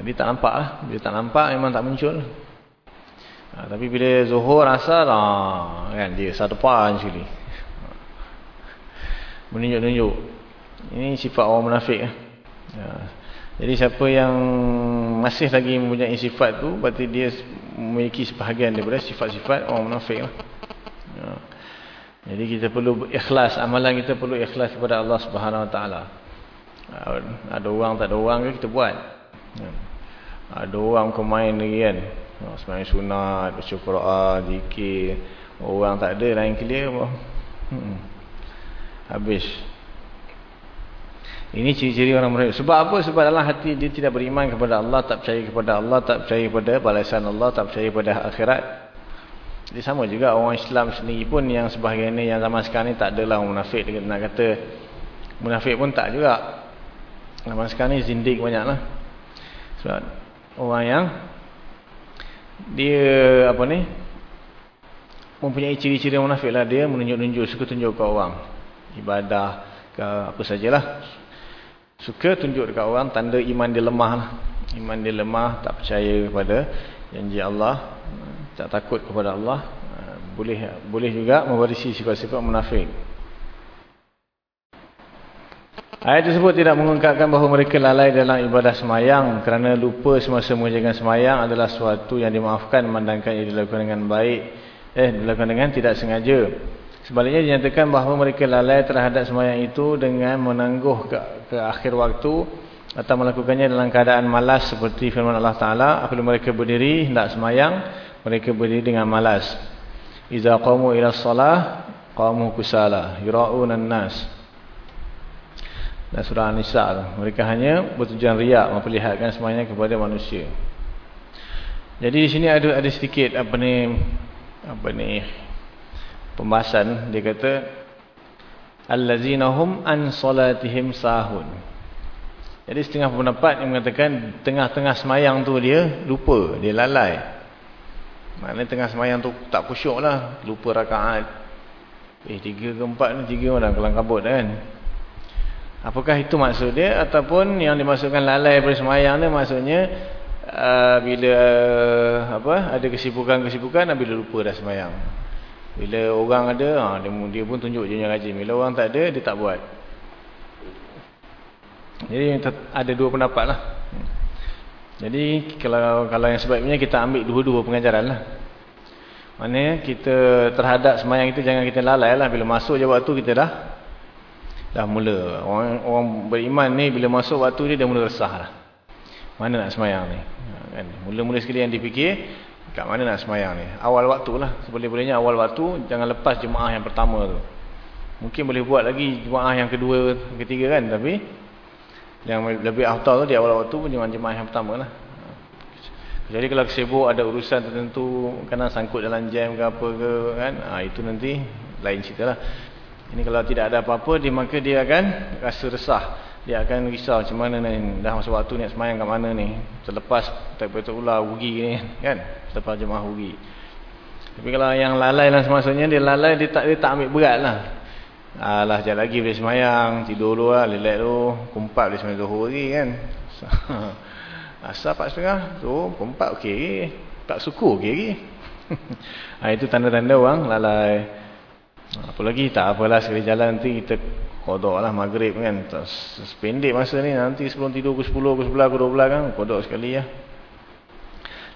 Jadi tak nampak lah. Bila tak nampak memang tak muncul. Ha, tapi bila zuhur rasa lah. Kan dia satu depan sekali. Ha. Menunjuk-nunjuk. Ini sifat orang munafik. Ya. Jadi siapa yang masih lagi mempunyai sifat tu. Berarti dia memiliki sebahagian daripada sifat-sifat orang munafik lah. Ya. Jadi kita perlu ikhlas. Amalan kita perlu ikhlas kepada Allah Subhanahu Wa Taala. Ada orang tak ada orang ke kita buat. Ada orang kemain lagi kan. Semain sunat, baca Quran, zikir. Orang tak ada lain clear apa. Hmm. Habis. Ini ciri-ciri orang mereka. Sebab apa? Sebab dalam hati dia tidak beriman kepada Allah, tak percaya kepada Allah, tak percaya kepada balasan Allah, tak percaya kepada akhirat. Jadi sama juga orang Islam sendiri pun yang sebahagian ini yang zaman sekarang ni tak adalah orang munafik. Nak kata munafik pun tak juga. Zaman sekarang ni zindik banyaklah. Sebab orang yang dia apa ni mempunyai ciri-ciri munafik lah dia menunjuk-nunjuk suka tunjuk ke orang ibadah ke apa sajalah suka tunjuk dekat orang tanda iman dia lemah lah. iman dia lemah tak percaya kepada janji Allah tak takut kepada Allah boleh boleh juga mewarisi sifat-sifat munafik Ayat tersebut tidak mengungkapkan bahawa mereka lalai dalam ibadah semayang kerana lupa semasa mengerjakan semayang adalah sesuatu yang dimaafkan memandangkan ia dilakukan dengan baik eh dilakukan dengan tidak sengaja. Sebaliknya dinyatakan bahawa mereka lalai terhadap semayang itu dengan menangguh ke, ke akhir waktu atau melakukannya dalam keadaan malas seperti firman Allah Taala apabila mereka berdiri hendak semayang mereka berdiri dengan malas. Iza qamu ila shalah qamu kusala yura'unan nas dan surah An-Nisa mereka hanya bertujuan riak memperlihatkan semuanya kepada manusia. Jadi di sini ada ada sedikit apa ni apa ni pembahasan. Dia kata allazinahum an salatihim sahun. Jadi setengah pendapat yang mengatakan tengah-tengah semayang tu dia lupa dia lalai maknanya tengah semayang tu tak khusyuk lah lupa rakaat eh tiga ke empat ni tiga orang kelang kabut kan Apakah itu maksud dia ataupun yang dimasukkan lalai pada semayang ni maksudnya uh, bila uh, apa ada kesibukan-kesibukan bila lupa dah semayang. Bila orang ada ha, dia, dia pun tunjuk je yang rajin. Bila orang tak ada dia tak buat. Jadi ada dua pendapat lah. Jadi kalau kalau yang sebabnya kita ambil dua-dua pengajaran lah. Maknanya kita terhadap semayang itu jangan kita lalai lah. Bila masuk je waktu kita dah dah mula. Orang orang beriman ni bila masuk waktu dia dah mula resah lah. Mana nak semayang ni? Kan? Mula-mula sekali yang dipikir kat mana nak semayang ni? Awal waktu lah. Seboleh-bolehnya awal waktu jangan lepas jemaah yang pertama tu. Mungkin boleh buat lagi jemaah yang kedua ketiga kan? Tapi yang lebih afdal tu di awal waktu pun jangan jemaah yang pertama lah jadi kalau sibuk ada urusan tertentu kena sangkut dalam jam ke apa ke kan ha, itu nanti lain cerita lah ini kalau tidak ada apa-apa, dia maka dia akan rasa resah. Dia akan risau macam mana ni. Dah masa waktu ni semayang kat mana ni. Terlepas tak betul ular rugi ni. Kan? Terlepas jemaah rugi. Tapi kalau yang lalai lah semaksudnya, dia lalai, dia tak, dia tak ambil berat lah. Alah, sekejap lagi boleh semayang. Tidur dulu lah, lelek tu. Kumpat boleh semayang zuhur lagi kan. Asal 4.30 tu, kumpat okey. tak suku okay, lagi. ha, itu tanda-tanda orang lalai. Apa lagi tak apalah sekali jalan nanti kita kodok lah maghrib kan. Sependek masa ni nanti sebelum tidur ke 10, ke 11, ke 12 kan. Kodok sekali ya.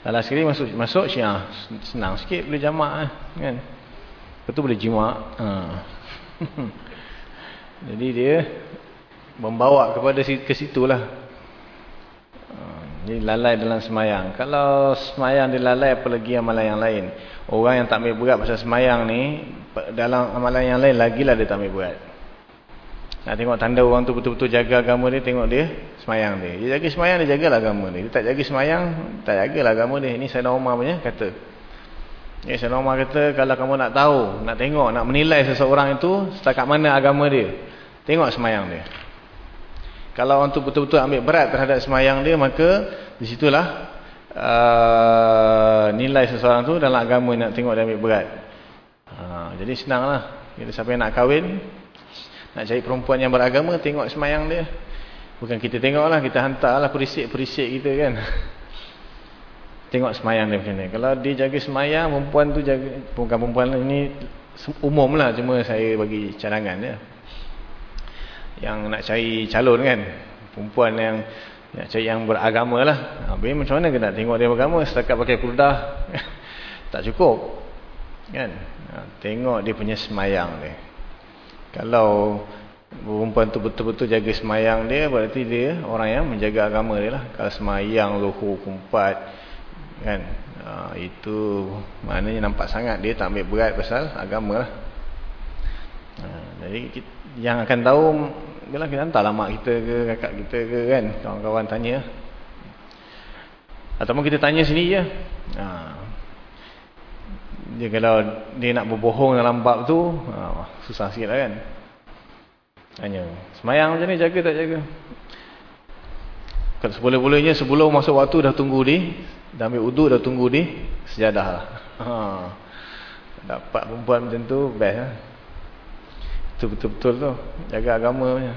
Lalai sekali masuk masuk syiah. Senang sikit boleh jamak eh, kan. Betul boleh jimak. Ha. Jadi dia membawa kepada ke situ lah. Jadi lalai dalam semayang. Kalau semayang dia lalai apalagi amalan yang lain. Orang yang tak ambil berat pasal semayang ni. Dalam amalan yang lain lagilah dia tak ambil berat. Nak tengok tanda orang tu betul-betul jaga agama dia. Tengok dia semayang dia. Dia jaga semayang dia jagalah agama dia. Dia tak jaga semayang tak jagalah agama dia. Ini Sayyidina Umar punya kata. Ya, Sayyidina Umar kata kalau kamu nak tahu. Nak tengok nak menilai seseorang itu. Setakat mana agama dia. Tengok semayang dia. Kalau orang tu betul-betul ambil berat terhadap semayang dia, maka disitulah uh, nilai seseorang tu dalam agama nak tengok dia ambil berat. Uh, jadi senanglah. Jadi siapa yang nak kahwin, nak cari perempuan yang beragama, tengok semayang dia. Bukan kita tengoklah, kita hantarlah perisik-perisik kita kan. tengok semayang dia macam ni. Kalau dia jaga semayang, perempuan tu jaga, bukan perempuan ini umum lah, cuma saya bagi cadangan dia yang nak cari calon kan. Perempuan yang nak cari yang beragama lah. Habis macam mana nak tengok dia beragama? Setakat pakai kurdah tak cukup. Kan? Ha, tengok dia punya semayang dia. Kalau perempuan tu betul-betul jaga semayang dia berarti dia orang yang menjaga agama dia lah. Kalau semayang luhur kumpat kan? Ha, itu maknanya nampak sangat dia tak ambil berat pasal agama lah. Ha, jadi kita yang akan tahu bila kita hantarlah mak kita ke kakak kita ke kan? Kawan-kawan tanya. Ataupun kita tanya sini je. Ha. dia kalau dia nak berbohong dalam bab tu ha, susah sikit lah kan? Tanya. Semayang macam ni jaga tak jaga kalau seboleh-bolehnya sebelum masuk waktu dah tunggu di dah ambil uduk dah tunggu di sejadah lah. Ha. dapat perempuan macam tu best lah. Betul-betul tu. Jaga agama punya.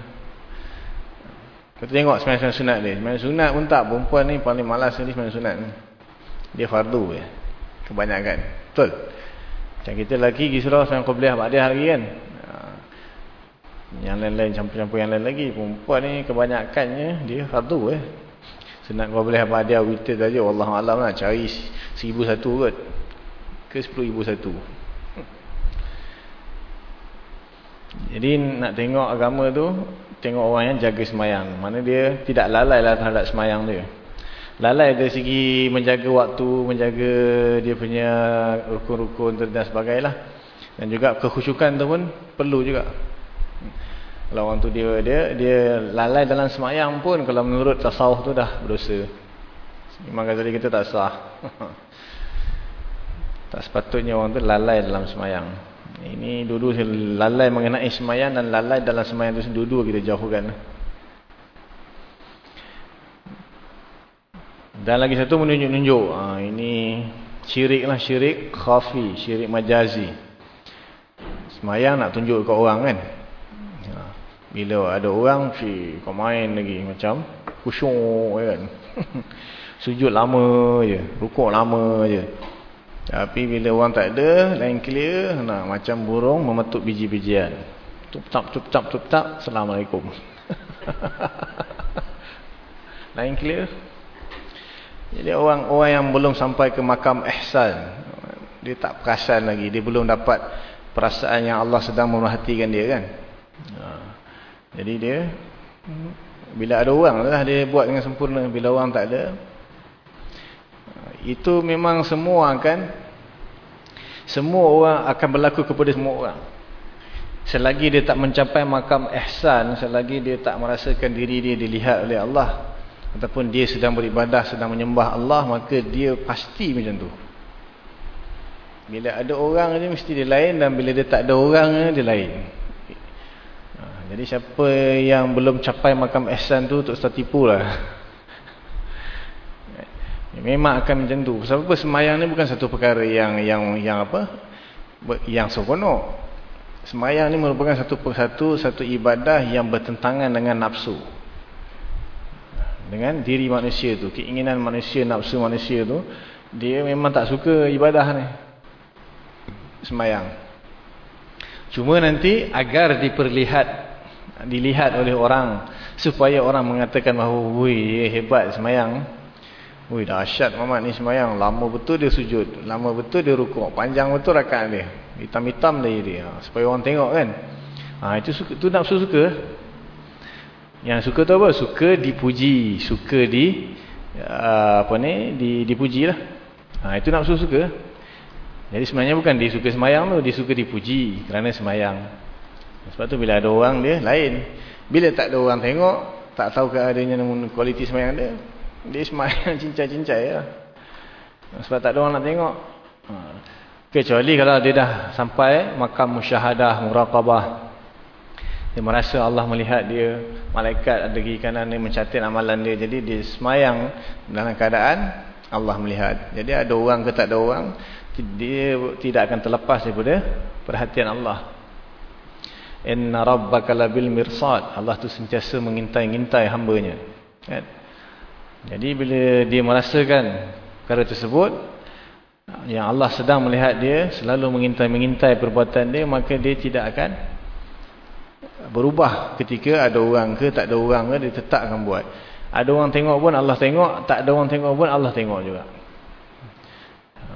Kita tengok sembahyang sunat dia sembahyang sunat pun tak. Perempuan ni paling malas ni sembahyang sunat ni. Dia fardu je. Kebanyakan. Betul. Macam kita lelaki pergi surau sembahyang qabliyah ba'diyah lagi kan. Yang lain-lain campur-campur yang lain lagi. Perempuan ni kebanyakannya dia fardu eh. Sunat qabliyah ba'diyah witir saja wallahualam lah. Cari seribu satu kot. Ke sepuluh ribu satu. Jadi nak tengok agama tu Tengok orang yang jaga semayang. Mana dia tidak lalai lah terhadap semayang dia. Lalai dari segi menjaga waktu Menjaga dia punya rukun-rukun dan sebagainya Dan juga kekhusyukan tu pun perlu juga Kalau orang tu dia dia dia lalai dalam semayang pun Kalau menurut tasawuf tu dah berdosa Memang kata kita tak sah Tak sepatutnya orang tu lalai dalam semayang ini dulu lalai mengenai semayang dan lalai dalam semayang itu dua-dua kita jauhkan. Dan lagi satu menunjuk-nunjuk. Ha, ini syirik lah, syirik khafi, syirik majazi. Semayang nak tunjuk ke orang kan. Bila ada orang, si, kau main lagi macam kusyuk kan. Sujud lama je, rukuk lama je. Tapi bila orang tak ada, lain clear, nah, macam burung memetuk biji-bijian. Tup-tap, tup-tap, tup-tap, Assalamualaikum. lain clear. Jadi orang-orang yang belum sampai ke makam ihsan, dia tak perasan lagi, dia belum dapat perasaan yang Allah sedang memerhatikan dia kan. Ha. Jadi dia, bila ada orang lah dia buat dengan sempurna, bila orang tak ada, itu memang semua akan semua orang akan berlaku kepada semua orang. Selagi dia tak mencapai makam ihsan selagi dia tak merasakan diri dia dilihat oleh Allah ataupun dia sedang beribadah sedang menyembah Allah maka dia pasti macam tu. Bila ada orang dia mesti dia lain dan bila dia tak ada orang dia lain jadi siapa yang belum capai makam ihsan tu tak usah tipu lah Memang akan macam tu. Sebab apa semayang ni bukan satu perkara yang yang yang apa? Yang seronok. Semayang ni merupakan satu persatu satu ibadah yang bertentangan dengan nafsu. Dengan diri manusia tu, keinginan manusia, nafsu manusia tu, dia memang tak suka ibadah ni. Semayang. Cuma nanti agar diperlihat, dilihat oleh orang. Supaya orang mengatakan bahawa, wih hebat semayang. Wih dahsyat Muhammad ni semayang. Lama betul dia sujud. Lama betul dia rukuk. Panjang betul rakaat dia. Hitam-hitam dia dia. Supaya orang tengok kan. Ha, itu suka, tu nak suka. Yang suka tu apa? Suka dipuji, suka di uh, apa ni? Di dipuji lah. Ha, itu nak suka. Jadi sebenarnya bukan dia suka semayang tu, dia suka dipuji kerana semayang. Sebab tu bila ada orang dia lain. Bila tak ada orang tengok, tak tahu ke adanya kualiti semayang dia, dia semayang cincai-cincai lah. Sebab tak ada orang nak tengok. Ha. Kecuali kalau dia dah sampai makam musyahadah, muraqabah. Dia merasa Allah melihat dia, malaikat ada di kanan dia mencatat amalan dia. Jadi dia semayang dalam keadaan Allah melihat. Jadi ada orang ke tak ada orang, dia tidak akan terlepas daripada perhatian Allah. Inna rabbaka labil mirsad. Allah tu sentiasa mengintai-ngintai hambanya. Kan? Jadi bila dia merasakan perkara tersebut, yang Allah sedang melihat dia, selalu mengintai-mengintai perbuatan dia, maka dia tidak akan berubah ketika ada orang ke tak ada orang ke dia tetap akan buat ada orang tengok pun Allah tengok tak ada orang tengok pun Allah tengok juga ha,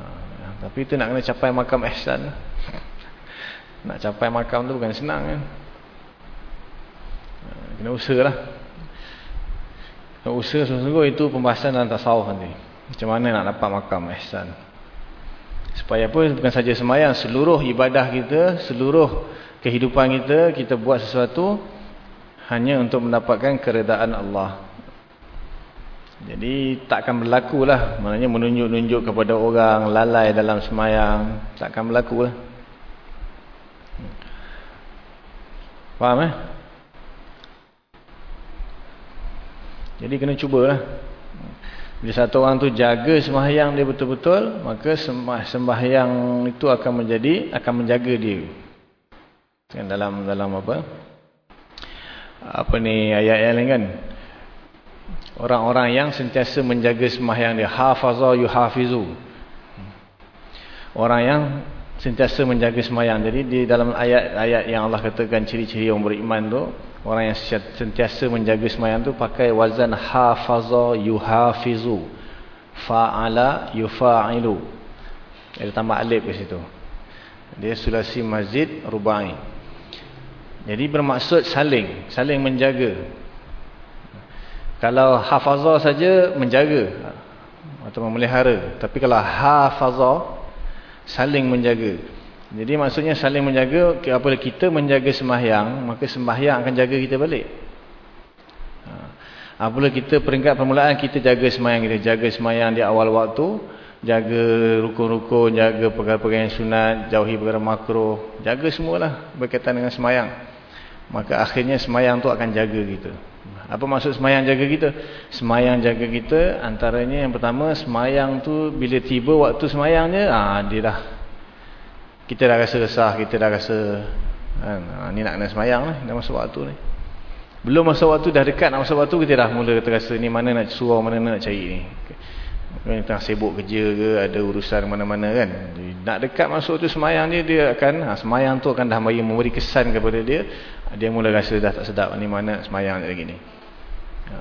tapi itu nak kena capai makam ihsan nak capai makam tu bukan senang kan ha, kena usaha lah kena usaha sungguh-sungguh itu pembahasan dalam tasawuf nanti macam mana nak dapat makam ihsan supaya apa bukan saja semayang seluruh ibadah kita seluruh kehidupan kita, kita buat sesuatu hanya untuk mendapatkan keredaan Allah. Jadi takkan berlaku lah. Maknanya menunjuk-nunjuk kepada orang lalai dalam semayang. Takkan berlaku lah. Faham eh? Jadi kena cubalah. Bila satu orang tu jaga sembahyang dia betul-betul, maka sembahyang itu akan menjadi akan menjaga dia. Yang dalam dalam apa? Apa ni ayat yang lain kan? Orang-orang yang sentiasa menjaga sembahyang dia. Hafaza yuhafizu. Orang yang sentiasa menjaga sembahyang jadi di dalam ayat-ayat yang Allah katakan ciri-ciri orang beriman tu orang yang sentiasa menjaga sembahyang tu pakai wazan hafaza yuhafizu fa'ala yufa'ilu. Ada tambah alif ke situ. Dia sulasi masjid rubai. Jadi bermaksud saling, saling menjaga. Kalau hafazah saja menjaga atau memelihara, tapi kalau hafazah saling menjaga. Jadi maksudnya saling menjaga apabila kita menjaga sembahyang, maka sembahyang akan jaga kita balik. Ha. Apabila kita peringkat permulaan kita jaga sembahyang kita, jaga sembahyang di awal waktu, jaga rukun-rukun, jaga perkara-perkara yang sunat, jauhi perkara makruh, jaga semualah berkaitan dengan sembahyang maka akhirnya semayang tu akan jaga kita. Apa maksud semayang jaga kita? Semayang jaga kita antaranya yang pertama semayang tu bila tiba waktu semayangnya, ah dia dah kita dah rasa resah, kita dah rasa kan, ah, ni nak kena semayang lah, dah masuk waktu ni. Belum masuk waktu dah dekat nak masuk waktu kita dah mula terasa ni mana nak surau, mana nak cari ni. Kan tengah sibuk kerja ke, ada urusan mana-mana kan. Nak dekat masuk tu semayang dia, dia akan, ha, semayang tu akan dah memberi kesan kepada dia. Dia mula rasa dah tak sedap, ni mana semayang dia lagi ni. Ha,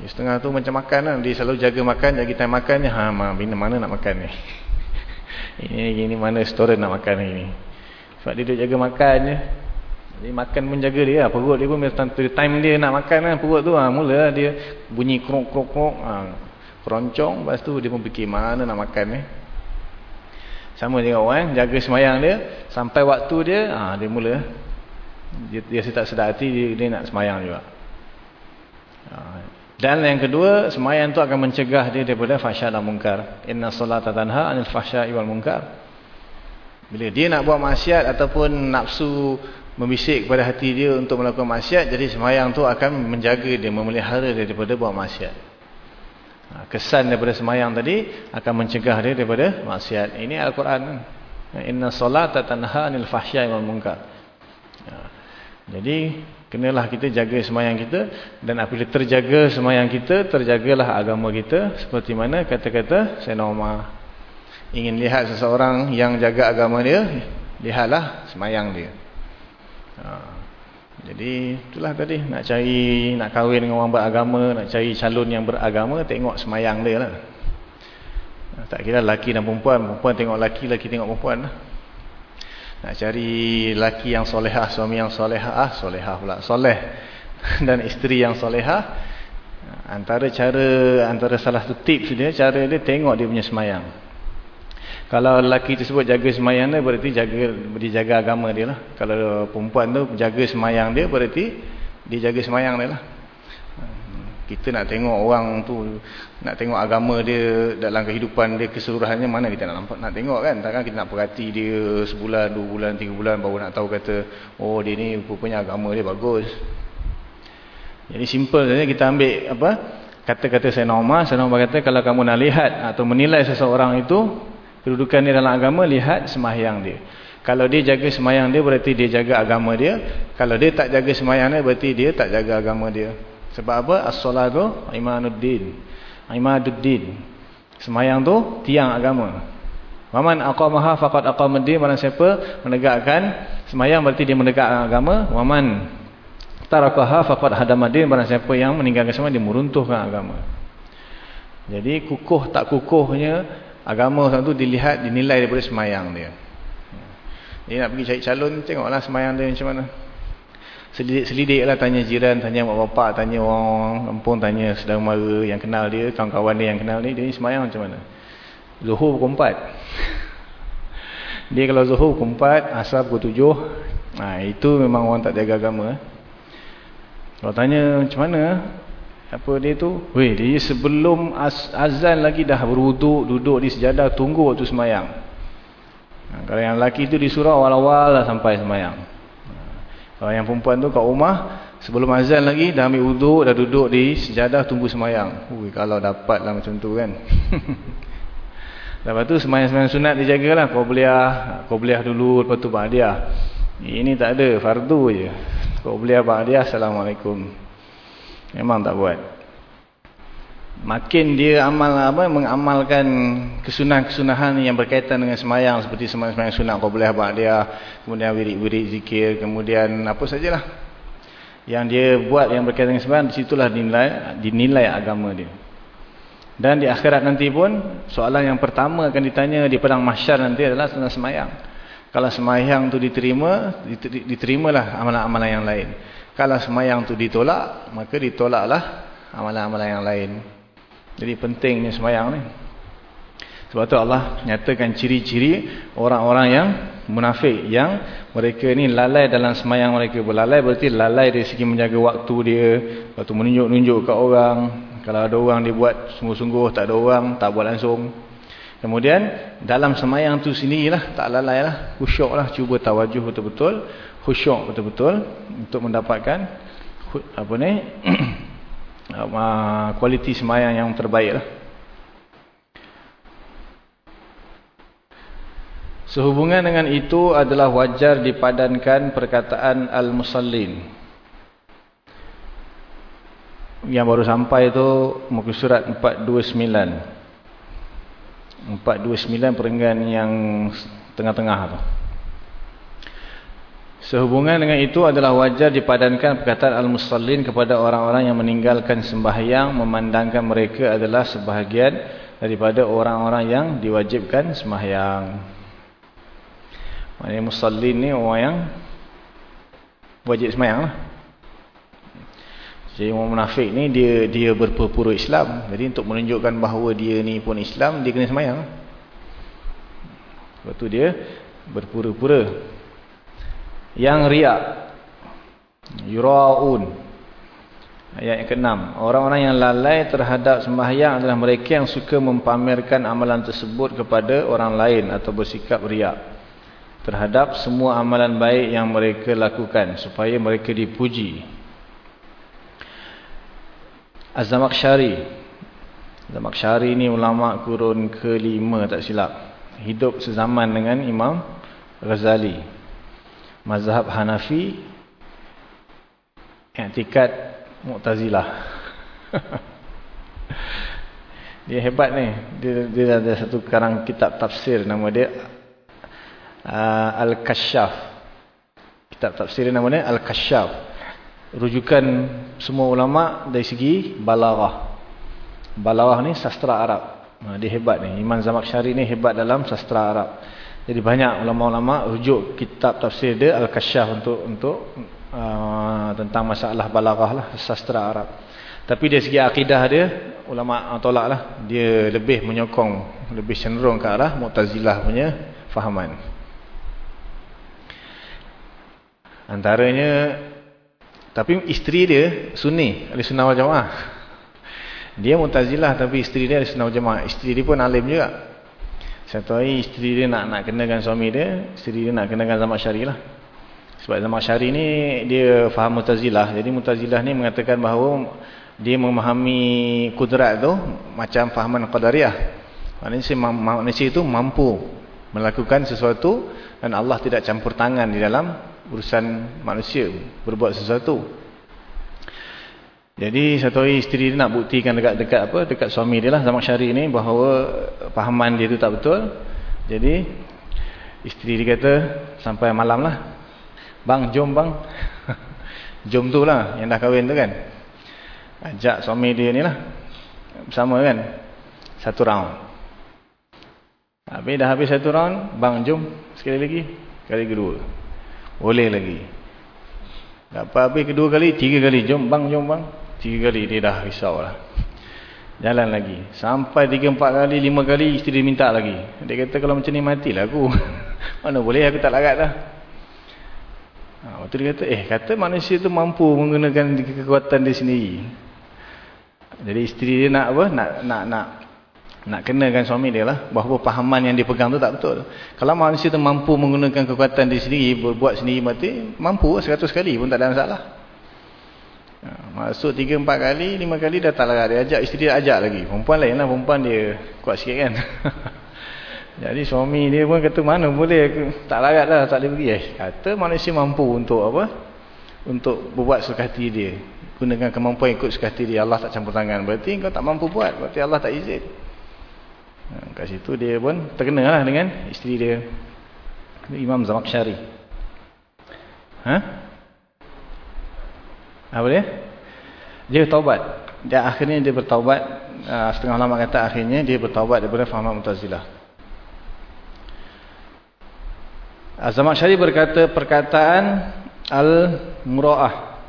dia setengah tu macam makan lah. Dia selalu jaga makan, jaga time makan ni. Ha, bina mana nak makan ni. ini, ini mana restoran nak makan ni. Sebab dia duduk jaga makan je. Jadi makan pun jaga dia lah. Perut dia pun time dia nak makan lah. Perut tu ha, mula lah dia bunyi krok-krok-krok. Ha, keroncong lepas tu dia pun fikir mana nak makan ni. Sama dengan orang jaga semayang dia. Sampai waktu dia ha, dia mula dia, dia tak sedar hati dia, dia nak semayang juga. Ha. dan yang kedua semayang tu akan mencegah dia daripada fahsyat dan mungkar inna salata tanha anil fahsyai wal mungkar bila dia nak buat maksiat ataupun nafsu membisik kepada hati dia untuk melakukan maksiat jadi semayang tu akan menjaga dia memelihara dia daripada buat maksiat kesan daripada semayang tadi akan mencegah dia daripada maksiat. Ini Al-Quran. Inna salata tanha anil fahsyai wal munkar. Ha, jadi kenalah kita jaga semayang kita dan apabila terjaga semayang kita, terjagalah agama kita seperti mana kata-kata Sayyidina Umar ingin lihat seseorang yang jaga agama dia, lihatlah semayang dia. Ha. Jadi itulah tadi nak cari nak kahwin dengan orang beragama, nak cari calon yang beragama, tengok semayang dia lah. Tak kira laki dan perempuan, perempuan tengok laki, laki tengok perempuan lah. Nak cari laki yang solehah, suami yang solehah, ah, solehah pula, soleh dan isteri yang solehah. Antara cara, antara salah satu tips dia, cara dia tengok dia punya semayang. Kalau lelaki tersebut jaga semayang dia, berarti jaga, dijaga agama dia lah. Kalau perempuan tu jaga semayang dia, berarti dia jaga semayang dia lah. Kita nak tengok orang tu, nak tengok agama dia dalam kehidupan dia keseluruhannya, mana kita nak nampak, nak tengok kan. Takkan kita nak perhati dia sebulan, dua bulan, tiga bulan, baru nak tahu kata, oh dia ni rupanya agama dia bagus. Jadi simple saja kita ambil apa kata-kata Sayyidina Umar. Sayyidina Umar kata kalau kamu nak lihat atau menilai seseorang itu, kedudukan dia dalam agama lihat semahyang dia. Kalau dia jaga semahyang dia berarti dia jaga agama dia. Kalau dia tak jaga semahyang dia berarti dia tak jaga agama dia. Sebab apa? As-salatu imanuddin. Imaduddin. Semahyang tu tiang agama. Waman aqamaha faqad aqamaddin barang siapa menegakkan semahyang berarti dia menegakkan agama. Waman tarakaha faqad hadamaddin barang siapa yang meninggalkan sembahyang dia meruntuhkan agama. Jadi kukuh tak kukuhnya agama tu dilihat dinilai daripada semayang dia. Dia nak pergi cari calon tengoklah semayang dia macam mana. Selidik-selidik lah tanya jiran tanya mak bapak tanya orang kampung tanya sedang mara yang kenal dia kawan-kawan dia yang kenal dia dia ni semayang macam mana. Zuhur pukul 4 dia kalau zuhur pukul 4 asal pukul 7 ha, itu memang orang tak jaga agama kalau tanya macam mana apa dia tu? Weh dia sebelum az azan lagi dah berwuduk duduk di sejadah tunggu waktu semayang. Ha, kalau yang lelaki tu disuruh awal-awal lah sampai semayang. Ha, kalau yang perempuan tu kat rumah sebelum azan lagi dah ambil wuduk dah duduk di sejadah tunggu semayang. Weh kalau dapat lah macam tu kan. Lepas tu semayang-semayang sunat dijagalah qobliyah qobliyah dulu lepas tu ba'diyah ini tak ada fardu je. Qobliyah ba'diyah assalamualaikum Memang tak buat. Makin dia amal apa mengamalkan kesunahan-kesunahan yang berkaitan dengan semayang seperti semayang-semayang sunat kau boleh buat dia, kemudian wirid-wirid zikir, kemudian apa sajalah yang dia buat yang berkaitan dengan semayang, di situlah dinilai dinilai agama dia. Dan di akhirat nanti pun soalan yang pertama akan ditanya di padang mahsyar nanti adalah tentang semayang. Kalau semayang tu diterima, diterimalah amalan-amalan yang lain. Kalau semayang tu ditolak, maka ditolaklah amalan-amalan yang lain. Jadi pentingnya semayang ni. Sebab tu Allah nyatakan ciri-ciri orang-orang yang munafik. Yang mereka ni lalai dalam semayang mereka. Berlalai berarti lalai dari segi menjaga waktu dia. Lepas tu menunjuk-nunjuk kat orang. Kalau ada orang dia buat sungguh-sungguh, tak ada orang, tak buat langsung. Kemudian dalam semayang tu sendirilah, tak lalai lah. Kusyuk lah, cuba tawajuh betul-betul khusyuk betul-betul untuk mendapatkan apa ni kualiti semayang yang terbaik lah. Sehubungan dengan itu adalah wajar dipadankan perkataan al-musallin. Yang baru sampai itu muka surat 429. 429 perenggan yang tengah-tengah tu. Sehubungan dengan itu adalah wajar dipadankan perkataan al-musallin kepada orang-orang yang meninggalkan sembahyang memandangkan mereka adalah sebahagian daripada orang-orang yang diwajibkan sembahyang. Maksudnya musallin ni orang yang wajib sembahyang lah. Jadi orang munafik ni dia dia berpura-pura Islam. Jadi untuk menunjukkan bahawa dia ni pun Islam, dia kena sembahyang. Sebab tu dia berpura-pura yang riak yuraun. Ayat yang keenam. Orang-orang yang lalai terhadap sembahyang adalah mereka yang suka mempamerkan amalan tersebut kepada orang lain atau bersikap riak terhadap semua amalan baik yang mereka lakukan supaya mereka dipuji. Az-Zamakhsyari Az-Zamakhsyari ini ulama kurun kelima tak silap. Hidup sezaman dengan Imam Ghazali mazhab Hanafi i'tikad Mu'tazilah. Dia hebat ni. Dia, dia ada satu karang kitab tafsir nama dia uh, Al-Kashaf. Kitab tafsir nama dia Al-Kashaf. Rujukan semua ulama dari segi balaghah. Balaghah ni sastra Arab. Uh, dia hebat ni. Iman Zamakhsyari ni hebat dalam sastra Arab. Jadi banyak ulama-ulama rujuk kitab tafsir dia Al-Kashaf untuk untuk uh, tentang masalah balaghah lah sastra Arab. Tapi dari segi akidah dia, ulama tolak lah. Dia lebih menyokong, lebih cenderung ke arah Mu'tazilah punya fahaman. Antaranya, tapi isteri dia Sunni, ahli sunnah wal jamaah. Dia Mu'tazilah tapi isteri dia ahli sunnah wal jamaah. Isteri dia pun alim juga. Satu hari isteri dia nak nak kenakan suami dia, isteri dia nak kenakan zaman syari lah. Sebab zaman syari ni dia faham Mu'tazilah. Jadi Mu'tazilah ni mengatakan bahawa dia memahami kudrat tu macam fahaman qadariyah. Manusia, manusia itu mampu melakukan sesuatu dan Allah tidak campur tangan di dalam urusan manusia berbuat sesuatu. Jadi satu hari isteri dia nak buktikan dekat-dekat apa dekat suami dia lah zaman syari ni bahawa fahaman dia tu tak betul. Jadi isteri dia kata sampai malam lah. Bang jom bang. jom tu lah yang dah kahwin tu kan. Ajak suami dia ni lah. Bersama kan. Satu round. Habis dah habis satu round bang jom sekali lagi. Kali kedua. Boleh lagi. Dapat habis kedua kali tiga kali jom bang jom bang tiga kali dia dah risau lah jalan lagi sampai tiga empat kali lima kali isteri dia minta lagi dia kata kalau macam ni matilah aku mana boleh aku tak larat dah Ha, waktu dia kata, eh kata manusia tu mampu menggunakan kekuatan dia sendiri. Jadi isteri dia nak apa? Nak nak nak nak kenakan suami dia lah bahawa pahaman yang dia pegang tu tak betul. Kalau manusia tu mampu menggunakan kekuatan dia sendiri, berbuat sendiri mati, mampu seratus kali pun tak ada masalah. Ha, masuk tiga, empat kali, lima kali dah tak larat. Dia ajak, isteri dia ajak lagi. Perempuan lain lah, perempuan dia kuat sikit kan. Jadi suami dia pun kata mana boleh, tak larat lah, tak boleh pergi. Eh, kata manusia mampu untuk apa? Untuk suka hati dia gunakan kemampuan ikut sekati dia Allah tak campur tangan berarti kau tak mampu buat berarti Allah tak izin ha, kat situ dia pun terkena lah dengan isteri dia Imam Zamaksyari ha? Apa dia? Dia taubat dia akhirnya dia bertaubat uh, setengah lama kata akhirnya dia bertaubat daripada faham Mu'tazilah. Zamaksyari berkata perkataan al-mura'ah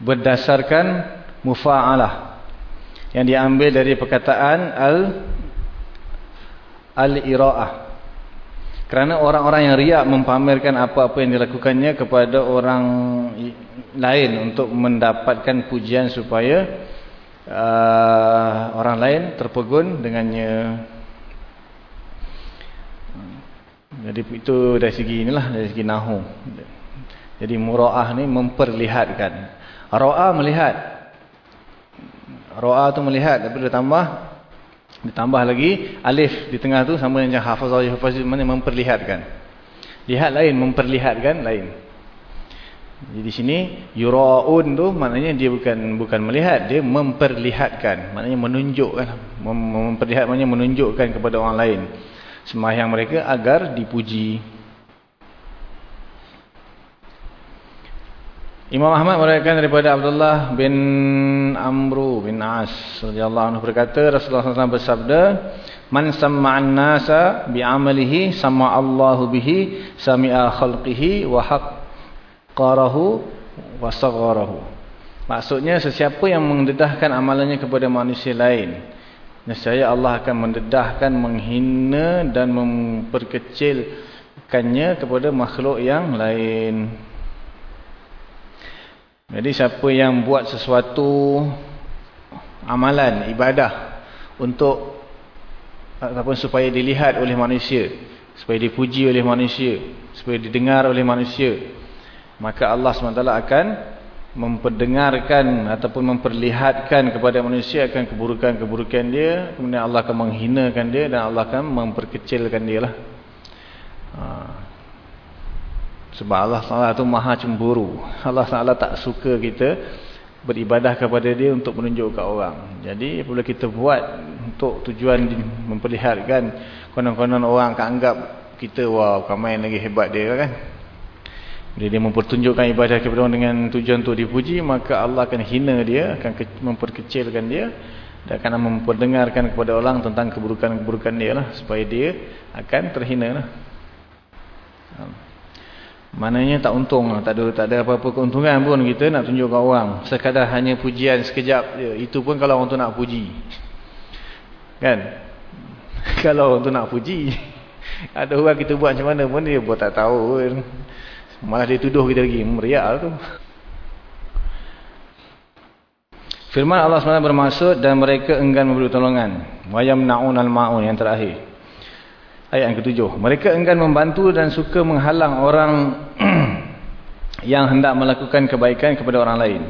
berdasarkan mufa'alah yang diambil dari perkataan al al-ira'ah kerana orang-orang yang riak mempamerkan apa-apa yang dilakukannya kepada orang lain untuk mendapatkan pujian supaya uh, orang lain terpegun dengannya jadi itu dari segi inilah dari segi nahu jadi mura'ah ni memperlihatkan Ro'a melihat. Ro'a tu melihat. Tapi dia tambah. Ditambah lagi. Alif di tengah tu sama dengan hafazah. Hafazah mana memperlihatkan. Lihat lain. Memperlihatkan lain. Jadi di sini. Yura'un tu maknanya dia bukan bukan melihat. Dia memperlihatkan. Maknanya menunjukkan. Mem memperlihat maknanya menunjukkan kepada orang lain. Sembahyang mereka agar dipuji. Imam Ahmad meriwayatkan daripada Abdullah bin Amru bin As radhiyallahu anhu berkata Rasulullah SAW bersabda Man samma'an nasa bi'amalihi sama Allahu bihi sami'a khalqihi wa haqqarahu wa sagharahu. Maksudnya sesiapa yang mendedahkan amalannya kepada manusia lain nescaya Allah akan mendedahkan menghina dan memperkecilkannya kepada makhluk yang lain jadi siapa yang buat sesuatu amalan, ibadah untuk ataupun supaya dilihat oleh manusia, supaya dipuji oleh manusia, supaya didengar oleh manusia, maka Allah SWT akan memperdengarkan ataupun memperlihatkan kepada manusia akan keburukan-keburukan dia, kemudian Allah akan menghinakan dia dan Allah akan memperkecilkan dia lah. Ha. Sebab Allah Taala tu maha cemburu. Allah Taala tak suka kita beribadah kepada dia untuk menunjuk ke orang. Jadi apabila kita buat untuk tujuan memperlihatkan konon-konon orang akan anggap kita wah bukan main lagi hebat dia kan. Bila dia mempertunjukkan ibadah kepada orang dengan tujuan untuk dipuji, maka Allah akan hina dia, akan memperkecilkan dia dan akan memperdengarkan kepada orang tentang keburukan-keburukan dia lah supaya dia akan terhina lah. Maknanya tak untung lah. Tak ada, tak ada apa-apa keuntungan pun kita nak tunjukkan orang. Sekadar hanya pujian sekejap je. Itu pun kalau orang tu nak puji. Kan? kalau orang tu nak puji. Ada orang kita buat macam mana pun dia buat tak tahu. Malah dia tuduh kita lagi. Meriak lah tu. Firman Allah SWT bermaksud dan mereka enggan memberi pertolongan. Wayam na'un al-ma'un yang terakhir. Ayat yang ketujuh. Mereka enggan membantu dan suka menghalang orang yang hendak melakukan kebaikan kepada orang lain.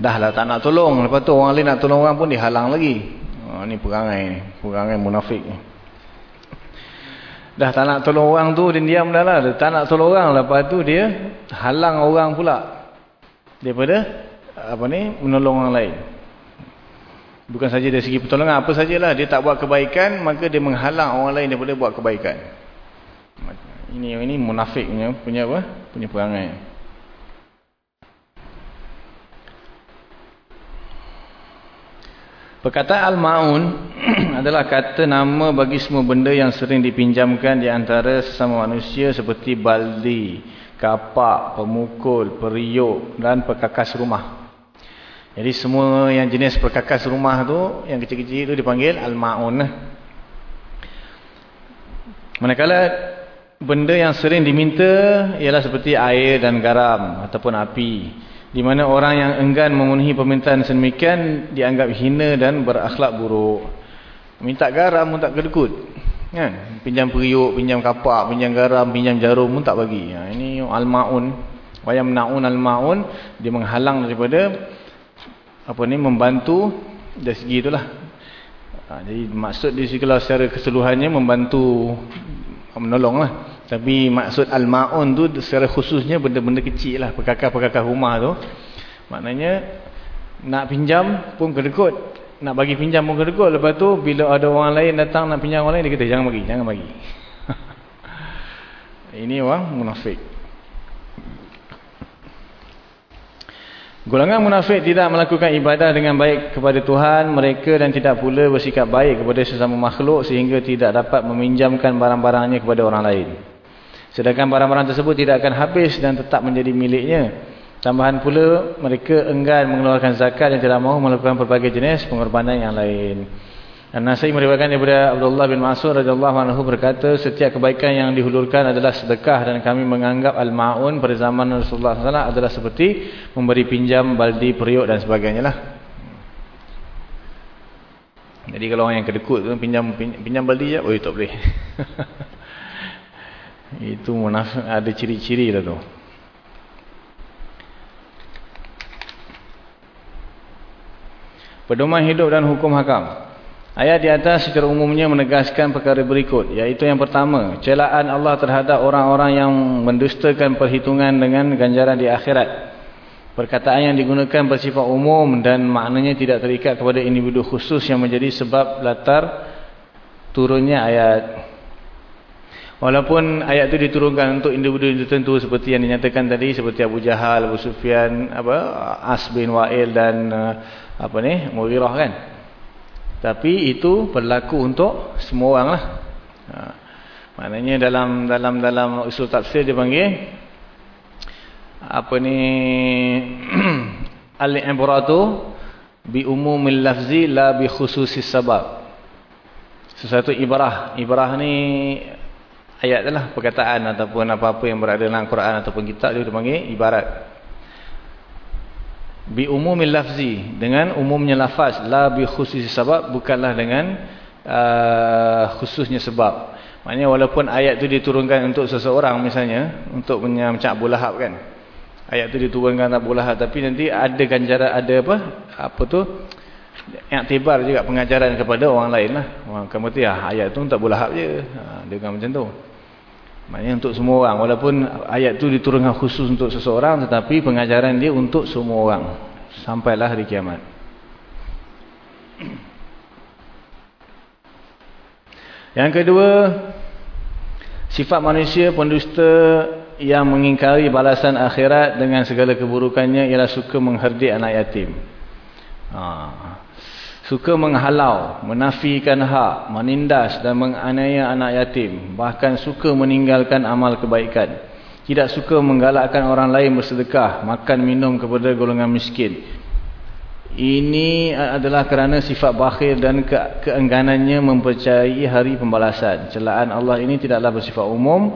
Dah lah tak nak tolong. Lepas tu orang lain nak tolong orang pun dihalang lagi. Oh, ni perangai ni. Perangai munafik ni. Dah tak nak tolong orang tu dia diam dah lah. Dia tak nak tolong orang. Lepas tu dia halang orang pula. Daripada apa ni menolong orang lain. Bukan saja dari segi pertolongan, apa sajalah dia tak buat kebaikan, maka dia menghalang orang lain daripada buat kebaikan. Ini ini munafik punya punya apa? Punya perangai. Perkataan al-maun adalah kata nama bagi semua benda yang sering dipinjamkan di antara sesama manusia seperti baldi, kapak, pemukul, periuk dan perkakas rumah. Jadi semua yang jenis perkakas rumah tu, yang kecil-kecil tu dipanggil al-ma'un. Manakala benda yang sering diminta ialah seperti air dan garam ataupun api. Di mana orang yang enggan memenuhi permintaan sedemikian dianggap hina dan berakhlak buruk. Minta garam pun tak kedekut. Kan? Pinjam periuk, pinjam kapak, pinjam garam, pinjam jarum pun tak bagi. Ha, ini al-ma'un. Wayam na'un al-ma'un. Dia menghalang daripada apa ni membantu dari segi itulah. Ha, jadi maksud di kalau secara keseluruhannya membantu menolonglah. Tapi maksud al-maun tu secara khususnya benda-benda kecil lah, perkakar-perkakar rumah tu. Maknanya nak pinjam pun kedekut, nak bagi pinjam pun kedekut. Lepas tu bila ada orang lain datang nak pinjam orang lain dia kata jangan bagi, jangan bagi. Ini orang munafik. Golongan munafik tidak melakukan ibadah dengan baik kepada Tuhan mereka dan tidak pula bersikap baik kepada sesama makhluk sehingga tidak dapat meminjamkan barang-barangnya kepada orang lain. Sedangkan barang-barang tersebut tidak akan habis dan tetap menjadi miliknya. Tambahan pula mereka enggan mengeluarkan zakat dan tidak mahu melakukan berbagai jenis pengorbanan yang lain. Dan Nasai meriwayatkan daripada Abdullah bin Mas'ud radhiyallahu anhu berkata, setiap kebaikan yang dihulurkan adalah sedekah dan kami menganggap al-ma'un pada zaman Rasulullah SAW adalah seperti memberi pinjam baldi periuk dan sebagainya lah. Jadi kalau orang yang kedekut tu pinjam pinjam baldi je, oh tak boleh. Itu munafik ada ciri-ciri lah tu. Pedoman hidup dan hukum hakam. Ayat di atas secara umumnya menegaskan perkara berikut. Iaitu yang pertama. Celaan Allah terhadap orang-orang yang mendustakan perhitungan dengan ganjaran di akhirat. Perkataan yang digunakan bersifat umum dan maknanya tidak terikat kepada individu khusus yang menjadi sebab latar turunnya ayat. Walaupun ayat itu diturunkan untuk individu tertentu seperti yang dinyatakan tadi. Seperti Abu Jahal, Abu Sufyan, apa, As bin Wa'il dan uh, apa ni, Mughirah kan. Tapi itu berlaku untuk semua orang lah. Ha. Maknanya dalam dalam dalam usul tafsir dia panggil apa ni al-ibratu bi umumil lafzi la bi khususis sabab. Sesuatu ibrah. Ibrah ni ayat lah perkataan ataupun apa-apa yang berada dalam Quran ataupun kitab dia panggil ibarat bi umumil lafzi dengan umumnya lafaz. La bi khususi sebab bukanlah dengan uh, khususnya sebab. Maknanya walaupun ayat tu diturunkan untuk seseorang misalnya untuk macam Abu Lahab kan. Ayat tu diturunkan Abu Lahab tapi nanti ada ganjaran ada apa apa tu iktibar juga pengajaran kepada orang lain lah. Orang kemudian ya, ayat tu untuk Abu Lahab je. Ha, dia macam tu maknanya untuk semua orang walaupun ayat tu diturunkan khusus untuk seseorang tetapi pengajaran dia untuk semua orang sampailah hari kiamat. Yang kedua, sifat manusia pendusta yang mengingkari balasan akhirat dengan segala keburukannya ialah suka mengherdik anak yatim. Ha. Suka menghalau, menafikan hak, menindas dan menganiaya anak yatim. Bahkan suka meninggalkan amal kebaikan. Tidak suka menggalakkan orang lain bersedekah, makan minum kepada golongan miskin. Ini adalah kerana sifat bakhil dan ke keengganannya mempercayai hari pembalasan. Celaan Allah ini tidaklah bersifat umum.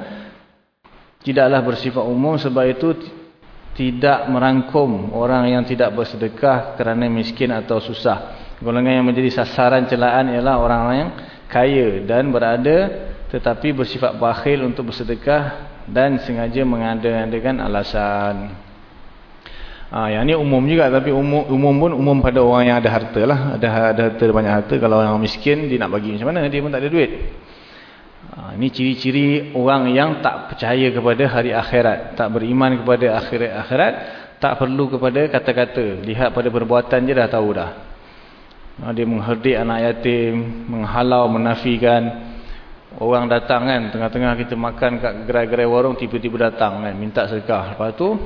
Tidaklah bersifat umum sebab itu tidak merangkum orang yang tidak bersedekah kerana miskin atau susah. Golongan yang menjadi sasaran celaan ialah orang yang kaya dan berada tetapi bersifat bakhil untuk bersedekah dan sengaja mengada-adakan alasan. Ha, yang ni umum juga tapi umum, umum pun umum pada orang yang ada harta lah. Ada, ada harta, banyak harta. Kalau orang miskin dia nak bagi macam mana? Dia pun tak ada duit. Ha, ini ciri-ciri orang yang tak percaya kepada hari akhirat. Tak beriman kepada akhirat-akhirat. Tak perlu kepada kata-kata. Lihat pada perbuatan je dah tahu dah. Ha, dia mengherdik anak yatim, menghalau, menafikan. Orang datang kan, tengah-tengah kita makan kat gerai-gerai warung, tiba-tiba datang kan, minta sedekah. Lepas tu,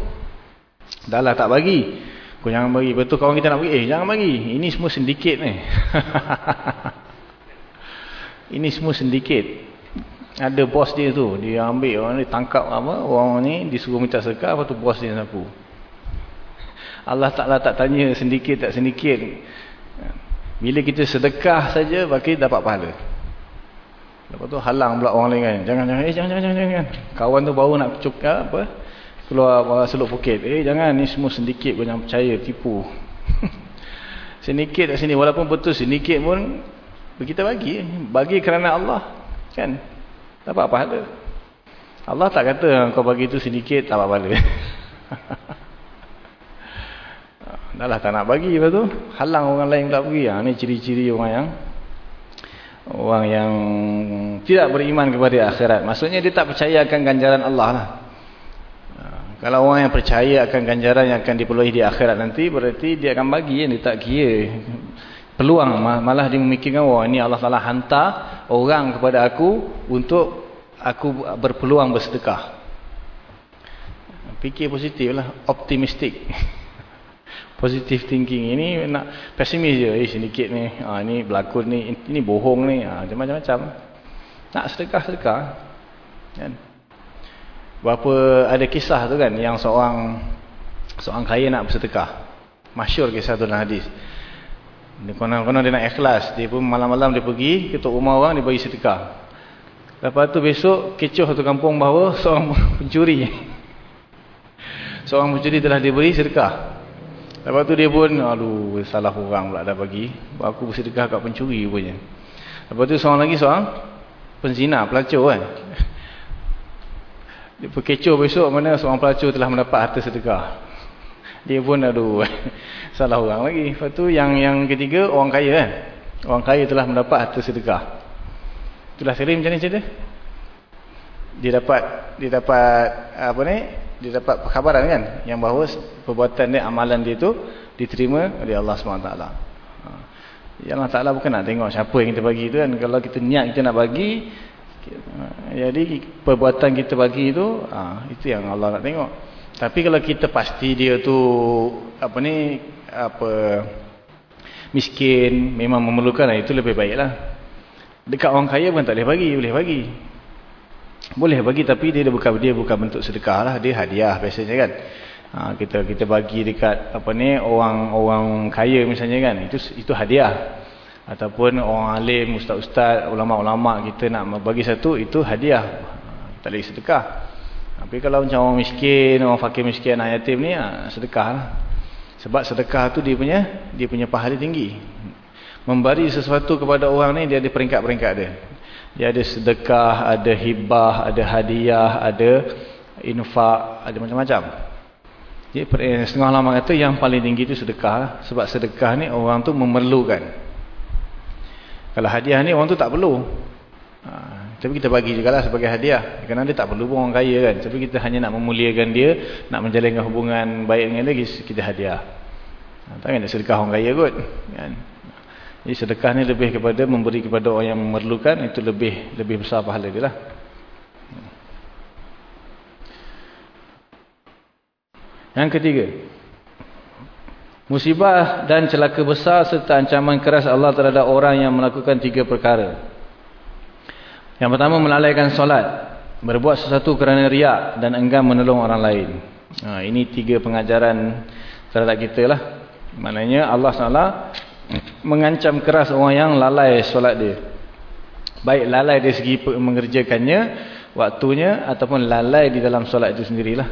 dah lah tak bagi. Kau jangan bagi. Betul kawan kita nak bagi, eh jangan bagi. Ini semua sindiket ni. Ini semua sindiket. Ada bos dia tu, dia ambil orang ni, tangkap apa, orang ni, disuruh minta sedekah, lepas tu bos dia sapu. Allah Ta'ala tak tanya sindiket tak sindiket. Bila kita sedekah saja bagi dapat pahala. Lepas tu halang pula orang lain kan. Jangan jangan eh jangan jangan jangan. Kawan tu baru nak cukar apa? Keluar seluk Phuket. Eh jangan ni semua sedikit kau jangan percaya tipu. sedikit kat sini walaupun betul sedikit pun kita bagi bagi kerana Allah kan. Dapat pahala. Allah tak kata kau bagi tu sedikit tak dapat pahala. Dah lah tak nak bagi lepas tu. Halang orang lain tak pergi. Ha, ni ciri-ciri orang yang orang yang tidak beriman kepada akhirat. Maksudnya dia tak percaya akan ganjaran Allah lah. Ha, kalau orang yang percaya akan ganjaran yang akan dipenuhi di akhirat nanti, berarti dia akan bagi. Dia tak kira peluang. Malah dia memikirkan, wah ini Allah Ta'ala hantar orang kepada aku untuk aku berpeluang bersedekah. Fikir positif lah. Optimistik. positive thinking. Ini nak pesimis je. Eh sedikit ni ha, ni berlakon ni ini bohong ni. Ha, macam-macam. Nak sedekah-sedekah kan? Berapa ada kisah tu kan yang seorang seorang kaya nak bersedekah. Masyur kisah tu dalam hadis. Dia konon-konon dia nak ikhlas. Dia pun malam-malam dia pergi ketuk rumah orang dia bagi sedekah. Lepas tu besok kecoh tu kampung bahawa seorang pencuri. Seorang pencuri telah diberi sedekah Lepas tu dia pun, aduh, salah orang pula dah bagi. Aku bersedekah kat pencuri punya. Lepas tu seorang lagi seorang, penzina, pelacur kan. Dia perkecoh besok mana seorang pelacur telah mendapat harta sedekah. Dia pun, aduh, salah orang lagi. Lepas tu yang yang ketiga, orang kaya kan. Orang kaya telah mendapat harta sedekah. Itulah seri macam ni cerita. Dia dapat, dia dapat, apa ni, dia dapat perkhabaran kan? Yang bahawa perbuatan dia amalan dia tu diterima oleh Allah SWT ha. Ya Allah Ta'ala bukan nak tengok siapa yang kita bagi tu kan? Kalau kita niat kita nak bagi jadi perbuatan kita bagi itu ha, itu yang Allah nak tengok. Tapi kalau kita pasti dia tu apa ni apa miskin memang memerlukan itu lebih baiklah. Dekat orang kaya pun tak boleh bagi boleh bagi boleh bagi tapi dia bukan dia bukan bentuk sedekah lah, dia hadiah biasanya kan. Ha, kita kita bagi dekat apa ni orang-orang kaya misalnya kan, itu itu hadiah. Ataupun orang alim, ustaz-ustaz, ulama-ulama kita nak bagi satu itu hadiah. Ha, tak lagi sedekah. Tapi kalau macam orang miskin, orang fakir miskin, anak yatim ni ha, sedekah lah. Sebab sedekah tu dia punya dia punya pahala tinggi. Memberi sesuatu kepada orang ni dia ada peringkat-peringkat dia. Dia ada sedekah, ada hibah, ada hadiah, ada infak, ada macam-macam. Jadi eh, setengah lama kata yang paling tinggi itu sedekah. Sebab sedekah ni orang tu memerlukan. Kalau hadiah ni orang tu tak perlu. Ha, tapi kita bagi juga lah sebagai hadiah. Kerana dia tak perlu pun orang kaya kan. Tapi kita hanya nak memuliakan dia, nak menjalinkan hubungan baik dengan dia, kita hadiah. takkan nak sedekah orang kaya kot kan jadi sedekah ni lebih kepada memberi kepada orang yang memerlukan itu lebih lebih besar pahala dia lah. Yang ketiga musibah dan celaka besar serta ancaman keras Allah terhadap orang yang melakukan tiga perkara. Yang pertama melalaikan solat berbuat sesuatu kerana riak dan enggan menolong orang lain. Ha, ini tiga pengajaran terhadap kita lah. Maknanya Allah SWT mengancam keras orang yang lalai solat dia. Baik lalai dari segi mengerjakannya waktunya ataupun lalai di dalam solat itu sendirilah.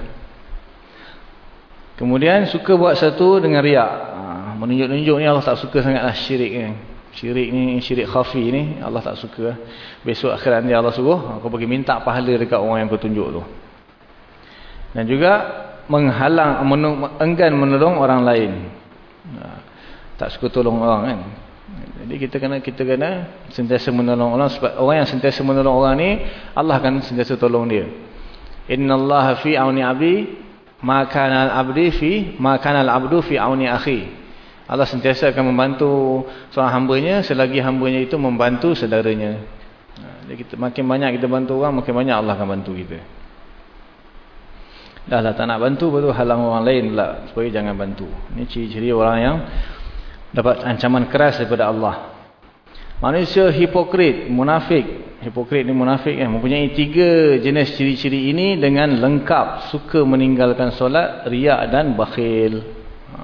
Kemudian suka buat satu dengan riak. Ha, menunjuk-nunjuk ni Allah tak suka sangatlah syirik ni. Syirik ni syirik khafi ni Allah tak suka. Besok akhirat ni Allah suruh aku pergi minta pahala dekat orang yang kau tunjuk tu. Dan juga menghalang enggan menolong orang lain. Ha tak suka tolong orang kan? Jadi kita kena kita kena sentiasa menolong orang sebab orang yang sentiasa menolong orang ni Allah akan sentiasa tolong dia. Innallaha fi auni abdi ma kana al-abdi fi ma kana al-abdu fi auni akhi. Allah sentiasa akan membantu seorang hamba-Nya selagi hamba-Nya itu membantu saudaranya. Jadi kita makin banyak kita bantu orang makin banyak Allah akan bantu kita. Dah lah tak nak bantu baru halang orang lain pula supaya jangan bantu. Ini ciri-ciri orang yang dapat ancaman keras daripada Allah. Manusia hipokrit, munafik. Hipokrit ni munafik kan. Mempunyai tiga jenis ciri-ciri ini dengan lengkap. Suka meninggalkan solat, riak dan bakhil. Ha.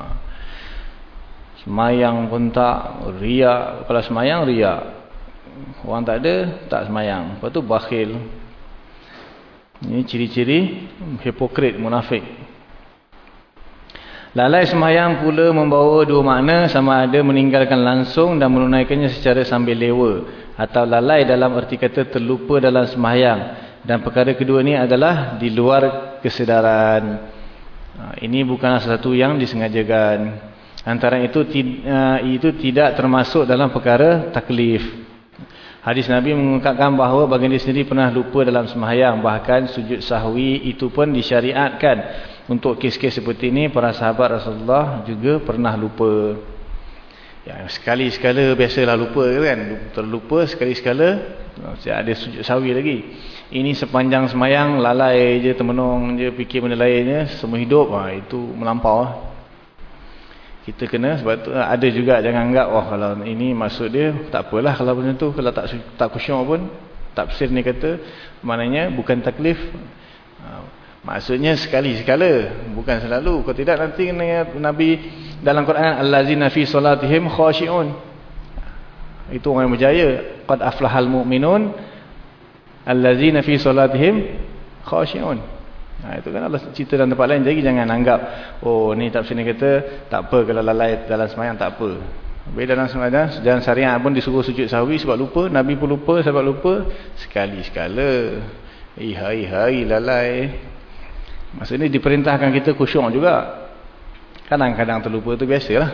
Semayang pun tak, riak. Kalau semayang, riak. Orang tak ada, tak semayang. Lepas tu bakhil. Ini ciri-ciri hipokrit, munafik. Lalai semayang pula membawa dua makna sama ada meninggalkan langsung dan menunaikannya secara sambil lewa. Atau lalai dalam erti kata terlupa dalam semayang. Dan perkara kedua ini adalah di luar kesedaran. Ha, ini bukanlah sesuatu yang disengajakan. Antara itu ha, itu tidak termasuk dalam perkara taklif. Hadis Nabi mengungkapkan bahawa baginda sendiri pernah lupa dalam semayang. Bahkan sujud sahwi itu pun disyariatkan. Untuk kes-kes seperti ini para sahabat Rasulullah juga pernah lupa. Ya, sekali-sekala biasalah lupa kan. Terlupa sekali-sekala ada sujud sawi lagi. Ini sepanjang semayang lalai je termenung je fikir benda lainnya semua hidup ha, itu melampau. Ha. Kita kena sebab tu ada juga jangan anggap wah kalau ini maksud dia tak apalah kalau macam tu kalau tak tak khusyuk pun tafsir ni kata maknanya bukan taklif ha, Maksudnya sekali-sekala, bukan selalu. Kalau tidak nanti Nabi dalam Quran allazina fi solatihim khashi'un. Itu orang yang berjaya. Qad aflahal mu'minun allazina fi solatihim khashi'un. Nah, itu kan Allah cerita dalam tempat lain. Jadi jangan anggap oh ni tafsir ni kata tak apa kalau lalai dalam sembahyang tak apa. Baik dalam sembahyang dan syariat pun disuruh sujud sahwi sebab lupa, Nabi pun lupa sebab lupa sekali-sekala. Eh hai hai lalai Maksudnya diperintahkan kita khusyuk juga. Kadang-kadang terlupa itu biasalah.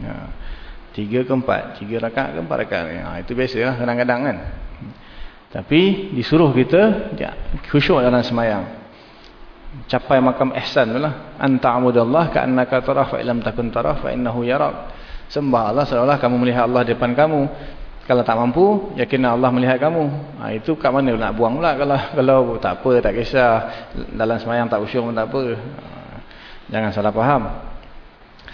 Ya. Tiga ke empat. Tiga rakaat ke empat rakaat. Ya, itu biasalah kadang-kadang kan. Tapi disuruh kita ya, khusyuk dalam semayang. Capai makam ihsan itulah. Anta'amudallah ka'annaka taraf fa'ilam takun taraf fa'innahu yarak. Sembah Allah seolah kamu melihat Allah depan kamu. Kalau tak mampu, yakinlah Allah melihat kamu. Ha, itu kat mana nak buang pula kalau kalau tak apa, tak kisah. Dalam semayang tak usyuk pun tak apa. Ha, jangan salah faham.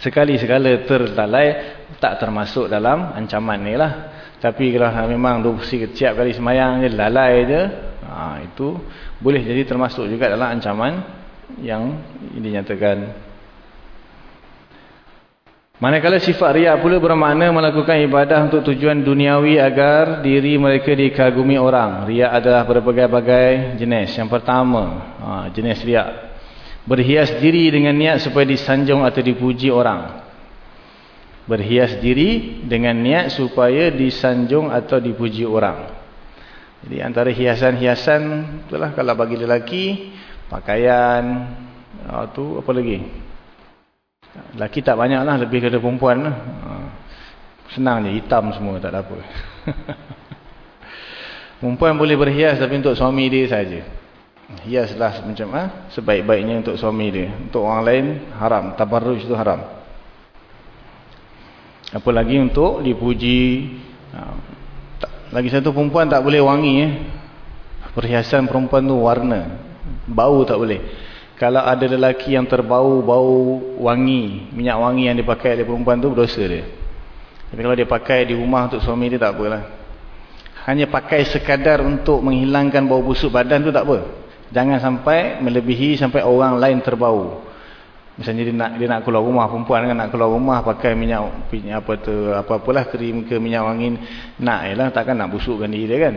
Sekali segala terlalai tak termasuk dalam ancaman ni lah. Tapi kalau memang dua setiap kali semayang je lalai je, ha, itu boleh jadi termasuk juga dalam ancaman yang dinyatakan. Manakala sifat riak pula bermakna melakukan ibadah untuk tujuan duniawi agar diri mereka dikagumi orang. Riak adalah berbagai-bagai jenis. Yang pertama, ha, jenis riak. Berhias diri dengan niat supaya disanjung atau dipuji orang. Berhias diri dengan niat supaya disanjung atau dipuji orang. Jadi antara hiasan-hiasan itulah kalau bagi lelaki, pakaian, ha, apa lagi? Laki tak banyak lah, lebih kepada perempuan lah. Ha. Senang je, hitam semua, tak ada apa. perempuan boleh berhias tapi untuk suami dia saja. Hiaslah macam ah sebaik-baiknya untuk suami dia. Untuk orang lain, haram. Tabarruj itu haram. Apalagi untuk dipuji. Ha, lagi satu perempuan tak boleh wangi. Eh. Perhiasan perempuan tu warna. Bau tak boleh. Kalau ada lelaki yang terbau, bau wangi, minyak wangi yang dipakai oleh perempuan tu berdosa dia. Tapi kalau dia pakai di rumah untuk suami dia tak apalah. Hanya pakai sekadar untuk menghilangkan bau busuk badan tu tak apa. Jangan sampai melebihi sampai orang lain terbau. Misalnya dia nak dia nak keluar rumah perempuan kan nak keluar rumah pakai minyak minyak apa tu apa-apalah krim ke minyak wangi nak yalah takkan nak busukkan diri dia kan.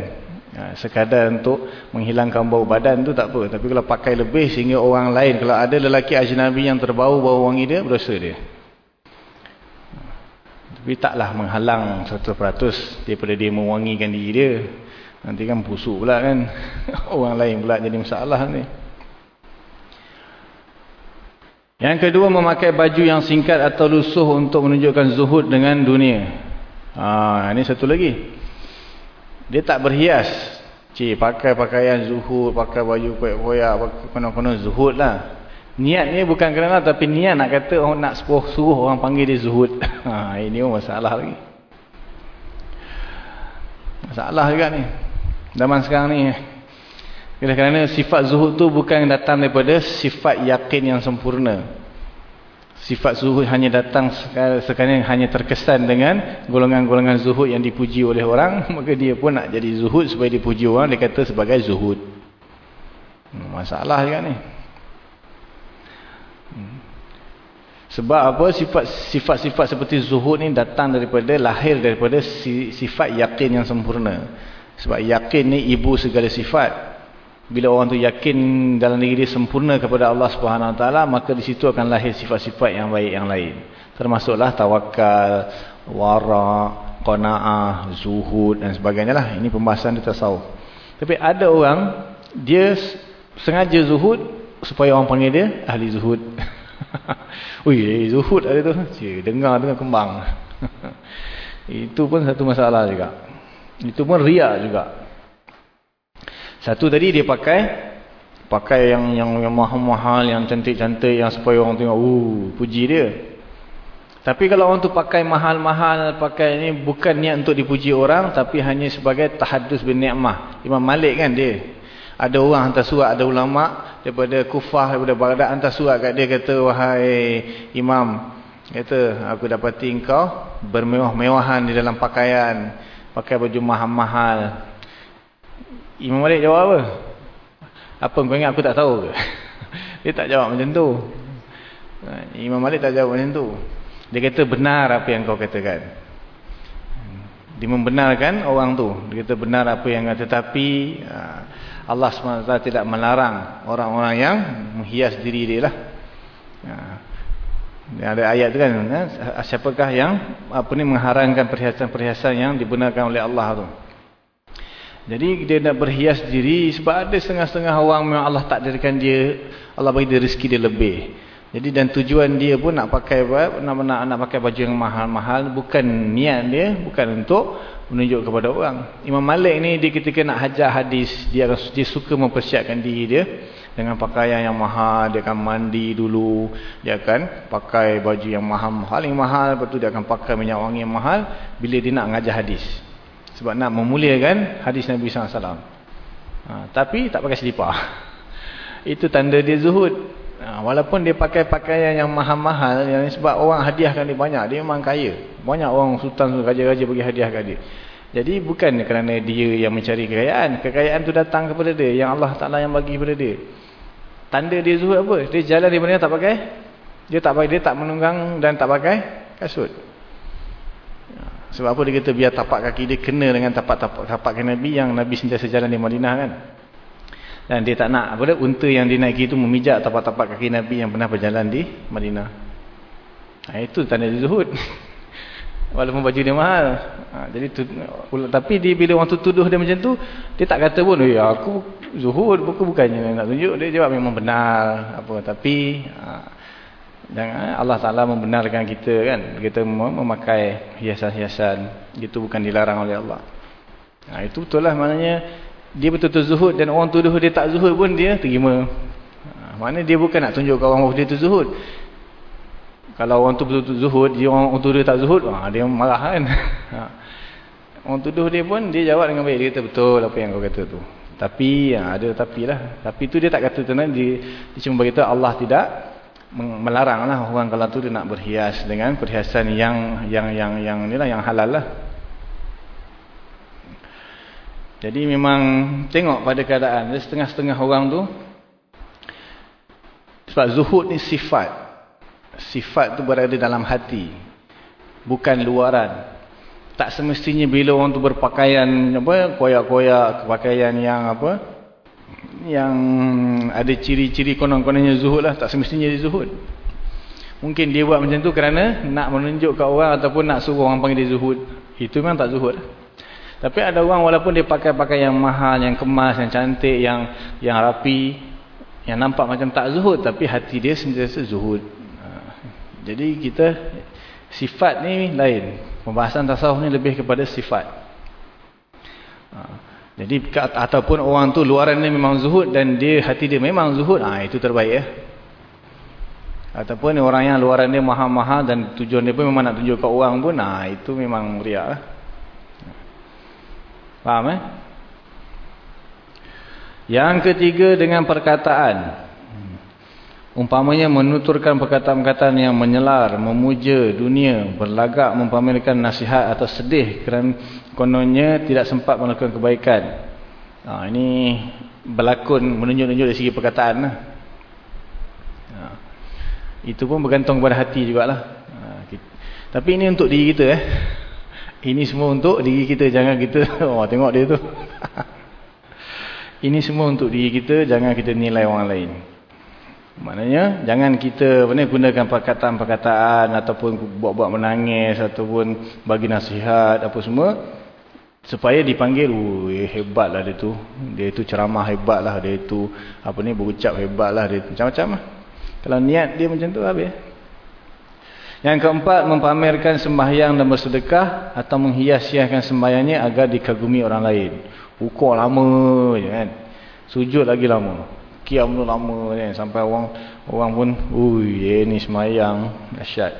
Ha, sekadar untuk menghilangkan bau badan tu tak apa. Tapi kalau pakai lebih sehingga orang lain kalau ada lelaki ajnabi yang terbau bau wangi dia berdosa dia. Tapi taklah menghalang 100% daripada dia mewangikan diri dia. Nanti kan busuk pula kan. orang lain pula jadi masalah ni. Yang kedua memakai baju yang singkat atau lusuh untuk menunjukkan zuhud dengan dunia. Ha, ini satu lagi. Dia tak berhias. Cik, pakai pakaian zuhud, pakai baju koyak-koyak, penuh-penuh zuhud lah. Niat ni bukan kerana tapi niat nak kata orang nak suruh, suruh orang panggil dia zuhud. Ha, ini pun masalah lagi. Masalah juga ni. Zaman sekarang ni. Kerana sifat zuhud tu bukan datang daripada sifat yakin yang sempurna. Sifat zuhud hanya datang sekarang hanya terkesan dengan golongan-golongan zuhud yang dipuji oleh orang. Maka dia pun nak jadi zuhud supaya dipuji orang. Dia kata sebagai zuhud. Hmm, masalah juga ni. Hmm. Sebab apa sifat-sifat seperti zuhud ni datang daripada lahir daripada sifat yakin yang sempurna. Sebab yakin ni ibu segala sifat bila orang tu yakin dalam diri dia sempurna kepada Allah Subhanahu Wa Taala maka di situ akan lahir sifat-sifat yang baik yang lain. Termasuklah tawakal wara qanaah zuhud dan sebagainya lah. Ini pembahasan di tasawuf. Tapi ada orang dia sengaja zuhud supaya orang panggil dia ahli zuhud. Ui zuhud ada tu. Cik, dengar dengan kembang. Itu pun satu masalah juga. Itu pun riak juga satu tadi dia pakai pakai yang yang yang mahal-mahal, yang cantik-cantik yang supaya orang tengok, uh, puji dia. Tapi kalau orang tu pakai mahal-mahal, pakai ni bukan niat untuk dipuji orang tapi hanya sebagai tahaddus bin ni'mah. Imam Malik kan dia. Ada orang hantar surat, ada ulama daripada Kufah, daripada Baghdad hantar surat kat dia kata, "Wahai Imam, kata aku dapati engkau bermewah-mewahan di dalam pakaian, pakai baju mahal-mahal." Imam Malik jawab apa? Apa kau ingat aku tak tahu ke? Dia tak jawab macam tu. Imam Malik tak jawab macam tu. Dia kata benar apa yang kau katakan. Dia membenarkan orang tu. Dia kata benar apa yang kata. Tetapi ah, Allah SWT tidak melarang orang-orang yang menghias diri dia lah. Ah, ada ayat tu kan. Ah, siapakah yang apa ni mengharamkan perhiasan-perhiasan yang dibenarkan oleh Allah tu. Jadi dia nak berhias diri sebab ada setengah-setengah orang memang Allah takdirkan dia Allah bagi dia rezeki dia lebih. Jadi dan tujuan dia pun nak pakai nak nak, nak pakai baju yang mahal-mahal bukan niat dia bukan untuk menunjuk kepada orang. Imam Malik ni dia ketika nak hajar hadis dia dia suka mempersiapkan diri dia dengan pakaian yang mahal, dia akan mandi dulu, dia akan pakai baju yang mahal-mahal, yang mahal lepas tu dia akan pakai minyak wangi yang mahal bila dia nak mengajar hadis. Sebab nak memuliakan hadis Nabi SAW. Ha, tapi tak pakai selipar. Itu tanda dia zuhud. Ha, walaupun dia pakai pakaian yang mahal-mahal. Yang sebab orang hadiahkan dia banyak. Dia memang kaya. Banyak orang sultan raja-raja bagi hadiahkan dia. Jadi bukan kerana dia yang mencari kekayaan. Kekayaan tu datang kepada dia. Yang Allah Ta'ala yang bagi kepada dia. Tanda dia zuhud apa? Dia jalan di mana tak pakai? Dia tak pakai, dia tak menunggang dan tak pakai kasut. Sebab apa dia kata biar tapak kaki dia kena dengan tapak-tapak tapak kaki Nabi yang Nabi sentiasa jalan di Madinah kan. Dan dia tak nak apa unta yang dinaiki itu memijak tapak-tapak kaki Nabi yang pernah berjalan di Madinah. Ha, itu tanda zuhud. Walaupun baju dia mahal. Ha, jadi tu, tapi dia, bila orang tu tuduh dia macam tu, dia tak kata pun, ya aku zuhud, bukan bukannya nak tunjuk. Dia jawab memang benar. apa Tapi, ha, Jangan eh, Allah Taala membenarkan kita kan kita memakai hiasan-hiasan itu bukan dilarang oleh Allah. Nah itu betul lah maknanya dia betul-betul zuhud dan orang tuduh dia tak zuhud pun dia terima. Nah, maknanya dia bukan nak tunjuk ke orang bahawa dia tu zuhud. Kalau orang tu betul-betul zuhud, dia orang tuduh dia tak zuhud, ha, dia marah kan. Ha. Orang tuduh dia pun, dia jawab dengan baik. Dia kata, betul apa yang kau kata tu. Tapi, ha, ada tapi lah. Tapi tu dia tak kata tenang, dia, dia cuma beritahu Allah tidak melarang lah orang kalau tu dia nak berhias dengan perhiasan yang yang yang yang ni lah, yang halal lah. Jadi memang tengok pada keadaan, setengah-setengah orang tu, sebab zuhud ni sifat sifat tu berada dalam hati bukan luaran tak semestinya bila orang tu berpakaian apa koyak-koyak pakaian yang apa yang ada ciri-ciri konon-kononnya zuhud lah tak semestinya dia zuhud. Mungkin dia buat macam tu kerana nak menunjuk ke orang ataupun nak suruh orang panggil dia zuhud. Itu memang tak zuhud. Tapi ada orang walaupun dia pakai pakaian yang mahal yang kemas yang cantik yang yang rapi yang nampak macam tak zuhud tapi hati dia sentiasa zuhud. Jadi kita sifat ni lain. Pembahasan tasawuf ni lebih kepada sifat. Jadi ataupun orang tu luaran ni memang zuhud dan dia hati dia memang zuhud, ah ha, itu terbaik ya. Ataupun orang yang luaran dia mahal-mahal dan tujuan dia pun memang nak tunjuk kat orang pun, ah ha, itu memang riak lah. Faham eh? Yang ketiga dengan perkataan. Umpamanya menuturkan perkataan-perkataan yang menyelar, memuja dunia, berlagak mempamerkan nasihat atau sedih kerana kononnya tidak sempat melakukan kebaikan. Ha, ini berlakon menunjuk-nunjuk dari segi perkataan. Lah. Ha, itu pun bergantung kepada hati jugalah. Ha, tapi ini untuk diri kita. eh. Ini semua untuk diri kita, jangan kita, oh tengok dia tu. ini semua untuk diri kita, jangan kita nilai orang lain. Maknanya jangan kita ni, gunakan perkataan-perkataan ataupun buat-buat menangis ataupun bagi nasihat apa semua supaya dipanggil hebatlah dia tu. Dia itu ceramah hebatlah dia itu apa ni berucap hebatlah dia macam-macam lah. Kalau niat dia macam tu habis. Yang keempat mempamerkan sembahyang dan bersedekah atau menghias-hiaskan sembahyangnya agar dikagumi orang lain. Ukur lama je kan. Sujud lagi lama kiam tu lama kan sampai orang orang pun ui eh, ni semayang dahsyat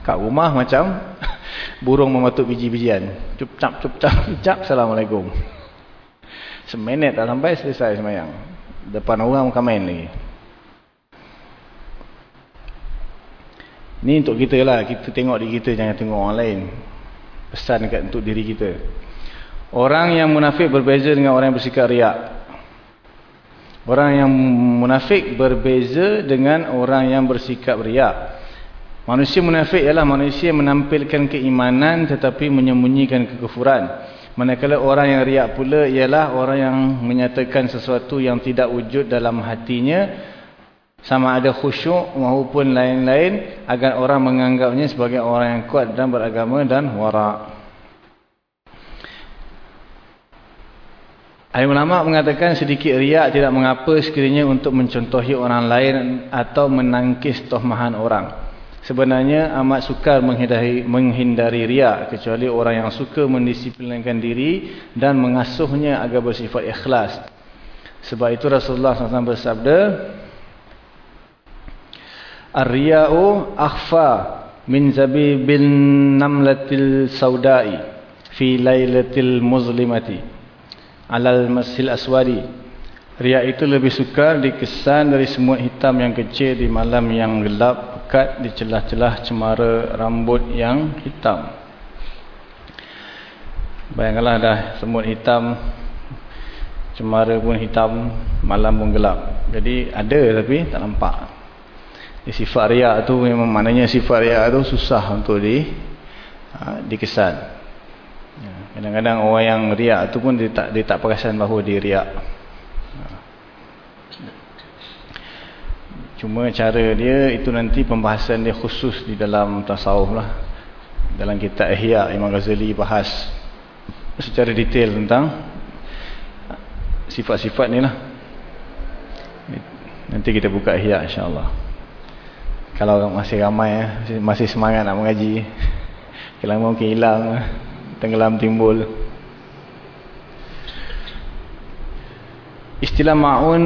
kat rumah macam burung mematuk biji-bijian. Cup-cap cup-cap cup assalamualaikum. Seminit tak sampai selesai semayang. Depan orang bukan main lagi. Ni untuk kita lah. Kita tengok diri kita jangan tengok orang lain. Pesan dekat untuk diri kita. Orang yang munafik berbeza dengan orang yang bersikap riak. Orang yang munafik berbeza dengan orang yang bersikap riak. Manusia munafik ialah manusia menampilkan keimanan tetapi menyembunyikan kekufuran. Manakala orang yang riak pula ialah orang yang menyatakan sesuatu yang tidak wujud dalam hatinya sama ada khusyuk maupun lain-lain agar orang menganggapnya sebagai orang yang kuat dan beragama dan warak. Ahli ulama mengatakan sedikit riak tidak mengapa sekiranya untuk mencontohi orang lain atau menangkis tohmahan orang. Sebenarnya amat sukar menghindari, menghindari riak kecuali orang yang suka mendisiplinkan diri dan mengasuhnya agar bersifat ikhlas. Sebab itu Rasulullah SAW bersabda, Ar-riya'u akhfa min zabibin namlatil saudai fi laylatil muzlimati alal masil aswadi riak itu lebih sukar dikesan dari semut hitam yang kecil di malam yang gelap pekat di celah-celah cemara rambut yang hitam. Bayangkanlah dah semut hitam cemara pun hitam malam pun gelap. Jadi ada tapi tak nampak. Di sifat riak tu memang maknanya sifat riak tu susah untuk di ha, dikesan. Kadang-kadang orang yang riak tu pun dia tak dia tak perasan bahawa dia riak. Cuma cara dia itu nanti pembahasan dia khusus di dalam tasawuf lah. Dalam kitab Ihya Imam Ghazali bahas secara detail tentang sifat-sifat ni lah. Nanti kita buka Ihya insyaAllah. Kalau masih ramai eh, masih semangat nak mengaji. Kalau mungkin hilang tenggelam timbul istilah ma'un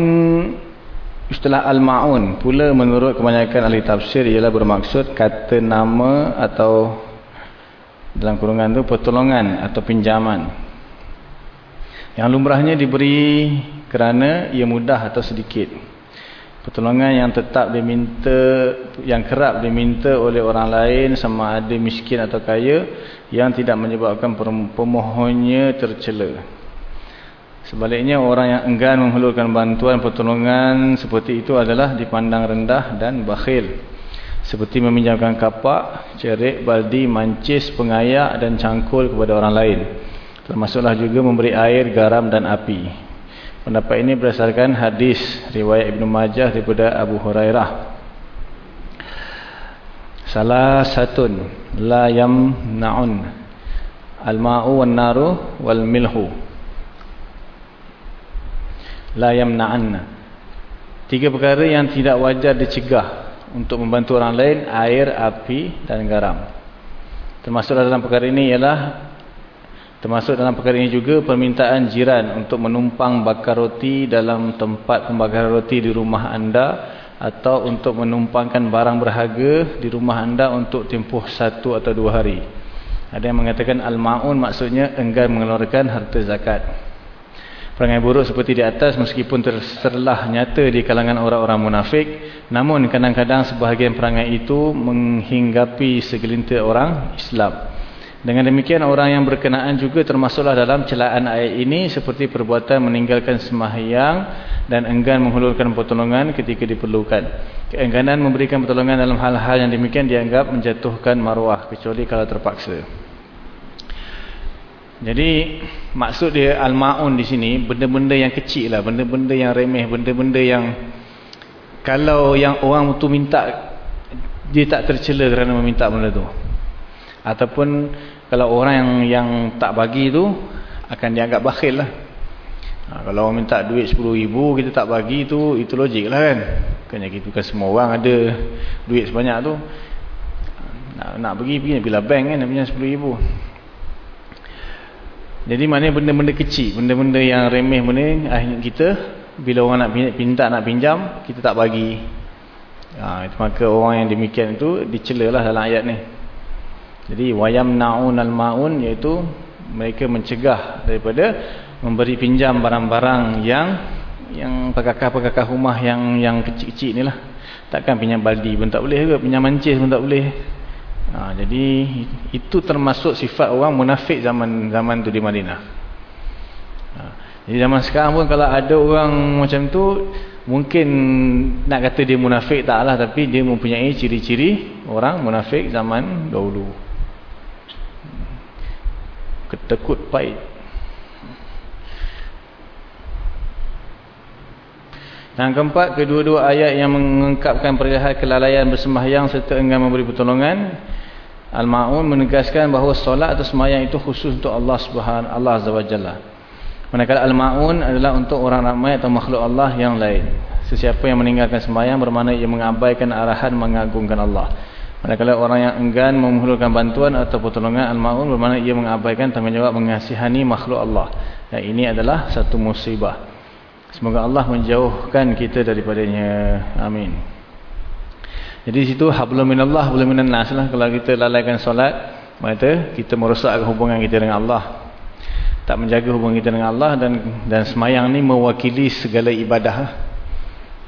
istilah al-ma'un pula menurut kebanyakan ahli tafsir ialah bermaksud kata nama atau dalam kurungan tu pertolongan atau pinjaman. Yang lumrahnya diberi kerana ia mudah atau sedikit. Pertolongan yang tetap diminta yang kerap diminta oleh orang lain sama ada miskin atau kaya yang tidak menyebabkan pemohonnya tercela sebaliknya orang yang enggan menghulurkan bantuan pertolongan seperti itu adalah dipandang rendah dan bakhil seperti meminjamkan kapak, cerik, baldi, mancis, pengayak dan cangkul kepada orang lain termasuklah juga memberi air, garam dan api Pendapat ini berdasarkan hadis riwayat Ibn Majah daripada Abu Hurairah. Salah satu la yamna'un al-ma'u wan-naru wal-milhu. La yamna'anna. Tiga perkara yang tidak wajar dicegah untuk membantu orang lain, air, api dan garam. Termasuk dalam perkara ini ialah Termasuk dalam perkara ini juga permintaan jiran untuk menumpang bakar roti dalam tempat pembakaran roti di rumah anda atau untuk menumpangkan barang berharga di rumah anda untuk tempoh satu atau dua hari. Ada yang mengatakan al-ma'un maksudnya enggan mengeluarkan harta zakat. Perangai buruk seperti di atas meskipun terserlah nyata di kalangan orang-orang munafik namun kadang-kadang sebahagian perangai itu menghinggapi segelintir orang Islam. Dengan demikian orang yang berkenaan juga termasuklah dalam celaan ayat ini seperti perbuatan meninggalkan sembahyang dan enggan menghulurkan pertolongan ketika diperlukan. Keengganan memberikan pertolongan dalam hal-hal yang demikian dianggap menjatuhkan maruah kecuali kalau terpaksa. Jadi maksud dia al-maun di sini benda-benda yang kecil lah, benda-benda yang remeh, benda-benda yang kalau yang orang itu minta dia tak tercela kerana meminta benda tu. Ataupun kalau orang yang yang tak bagi tu akan dianggap bakhil lah. Ha, kalau orang minta duit 10 ribu kita tak bagi tu itu logik lah kan. Kena kita kan semua orang ada duit sebanyak tu. Nak, nak pergi pergi bila bank kan nak 10 ribu jadi mana benda-benda kecil benda-benda yang remeh benda akhirnya kita bila orang nak pinta nak pinjam kita tak bagi ha, itu maka orang yang demikian itu dicela lah dalam ayat ni jadi wayam naun al maun iaitu mereka mencegah daripada memberi pinjam barang-barang yang yang pekakah-pekakah rumah yang yang kecil-kecil ni lah. Takkan pinjam baldi pun tak boleh ke, pinjam mancis pun tak boleh. Ha, jadi itu termasuk sifat orang munafik zaman zaman tu di Madinah. Ha, jadi zaman sekarang pun kalau ada orang macam tu mungkin nak kata dia munafik taklah tapi dia mempunyai ciri-ciri orang munafik zaman dahulu ketekut pahit yang keempat kedua-dua ayat yang mengungkapkan perihal kelalaian bersembahyang serta enggan memberi pertolongan Al-Ma'un menegaskan bahawa solat atau sembahyang itu khusus untuk Allah Subhanahu Allah Azza wa Jalla. Manakala Al-Ma'un adalah untuk orang ramai atau makhluk Allah yang lain. Sesiapa yang meninggalkan sembahyang bermakna ia mengabaikan arahan mengagungkan Allah. Manakala orang yang enggan menghulurkan bantuan atau pertolongan al-ma'un bermakna ia mengabaikan tanggungjawab mengasihani makhluk Allah. Dan ini adalah satu musibah. Semoga Allah menjauhkan kita daripadanya. Amin. Jadi di situ hablum minallah hablum minan nas lah kalau kita lalaikan solat, maka kita merosakkan hubungan kita dengan Allah. Tak menjaga hubungan kita dengan Allah dan dan semayang ni mewakili segala ibadah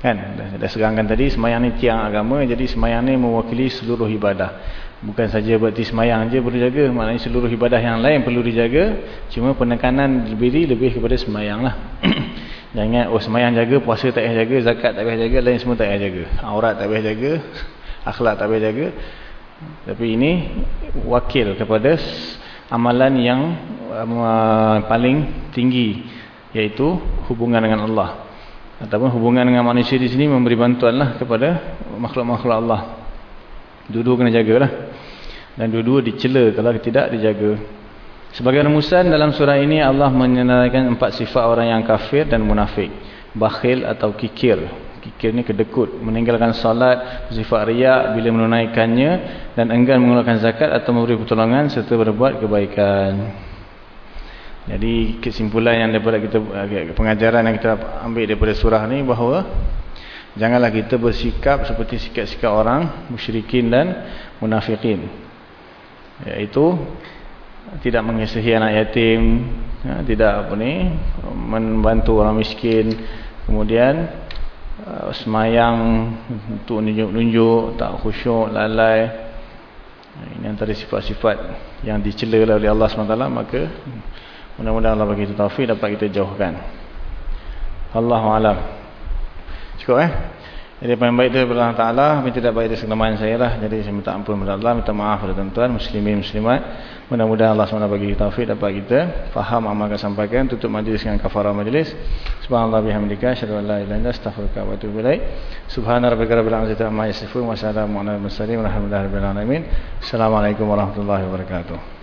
kan dah serangkan tadi semayang ni tiang agama jadi semayang ni mewakili seluruh ibadah bukan saja berarti semayang je perlu jaga maknanya seluruh ibadah yang lain perlu dijaga cuma penekanan lebih lebih kepada semayang lah jangan oh semayang jaga puasa tak payah jaga zakat tak payah jaga lain semua tak payah jaga aurat tak payah jaga akhlak tak payah jaga tapi ini wakil kepada amalan yang uh, paling tinggi iaitu hubungan dengan Allah ataupun hubungan dengan manusia di sini memberi bantuanlah kepada makhluk-makhluk Allah. Dua-dua kena jagalah. Dan dua-dua dicela kalau tidak dijaga. Sebagai rumusan dalam surah ini Allah menyenaraikan empat sifat orang yang kafir dan munafik. Bakhil atau kikir. Kikir ni kedekut. Meninggalkan salat, sifat riak bila menunaikannya dan enggan mengeluarkan zakat atau memberi pertolongan serta berbuat kebaikan. Jadi kesimpulan yang daripada kita pengajaran yang kita ambil daripada surah ni bahawa Janganlah kita bersikap seperti sikap-sikap orang musyrikin dan munafikin. Iaitu tidak mengasihi anak yatim, ya, tidak apa ni, membantu orang miskin, kemudian uh, semayang untuk nunjuk-nunjuk, tak khusyuk, lalai. Ini antara sifat-sifat yang dicela oleh Allah SWT, maka mudah-mudahan Allah bagi kita taufik dapat kita jauhkan. Allahu alam. Cukup eh? Jadi apa yang baik itu daripada Allah Ta'ala yang tidak baik itu sekelemahan saya lah. Jadi saya minta ampun kepada Allah Minta maaf kepada tuan-tuan Muslimin, Muslimat. Mudah-mudahan Allah SWT bagi taufik Dapat kita faham amalkan sampaikan Tutup majlis dengan kafarah majlis. Subhanallah bihamdika Asyadu an la ilaha illa Astaghfirullah wa atubu ilaih Subhana rabbika rabbil izzati amma yasifun Wassalamu ala Assalamualaikum warahmatullahi wabarakatuh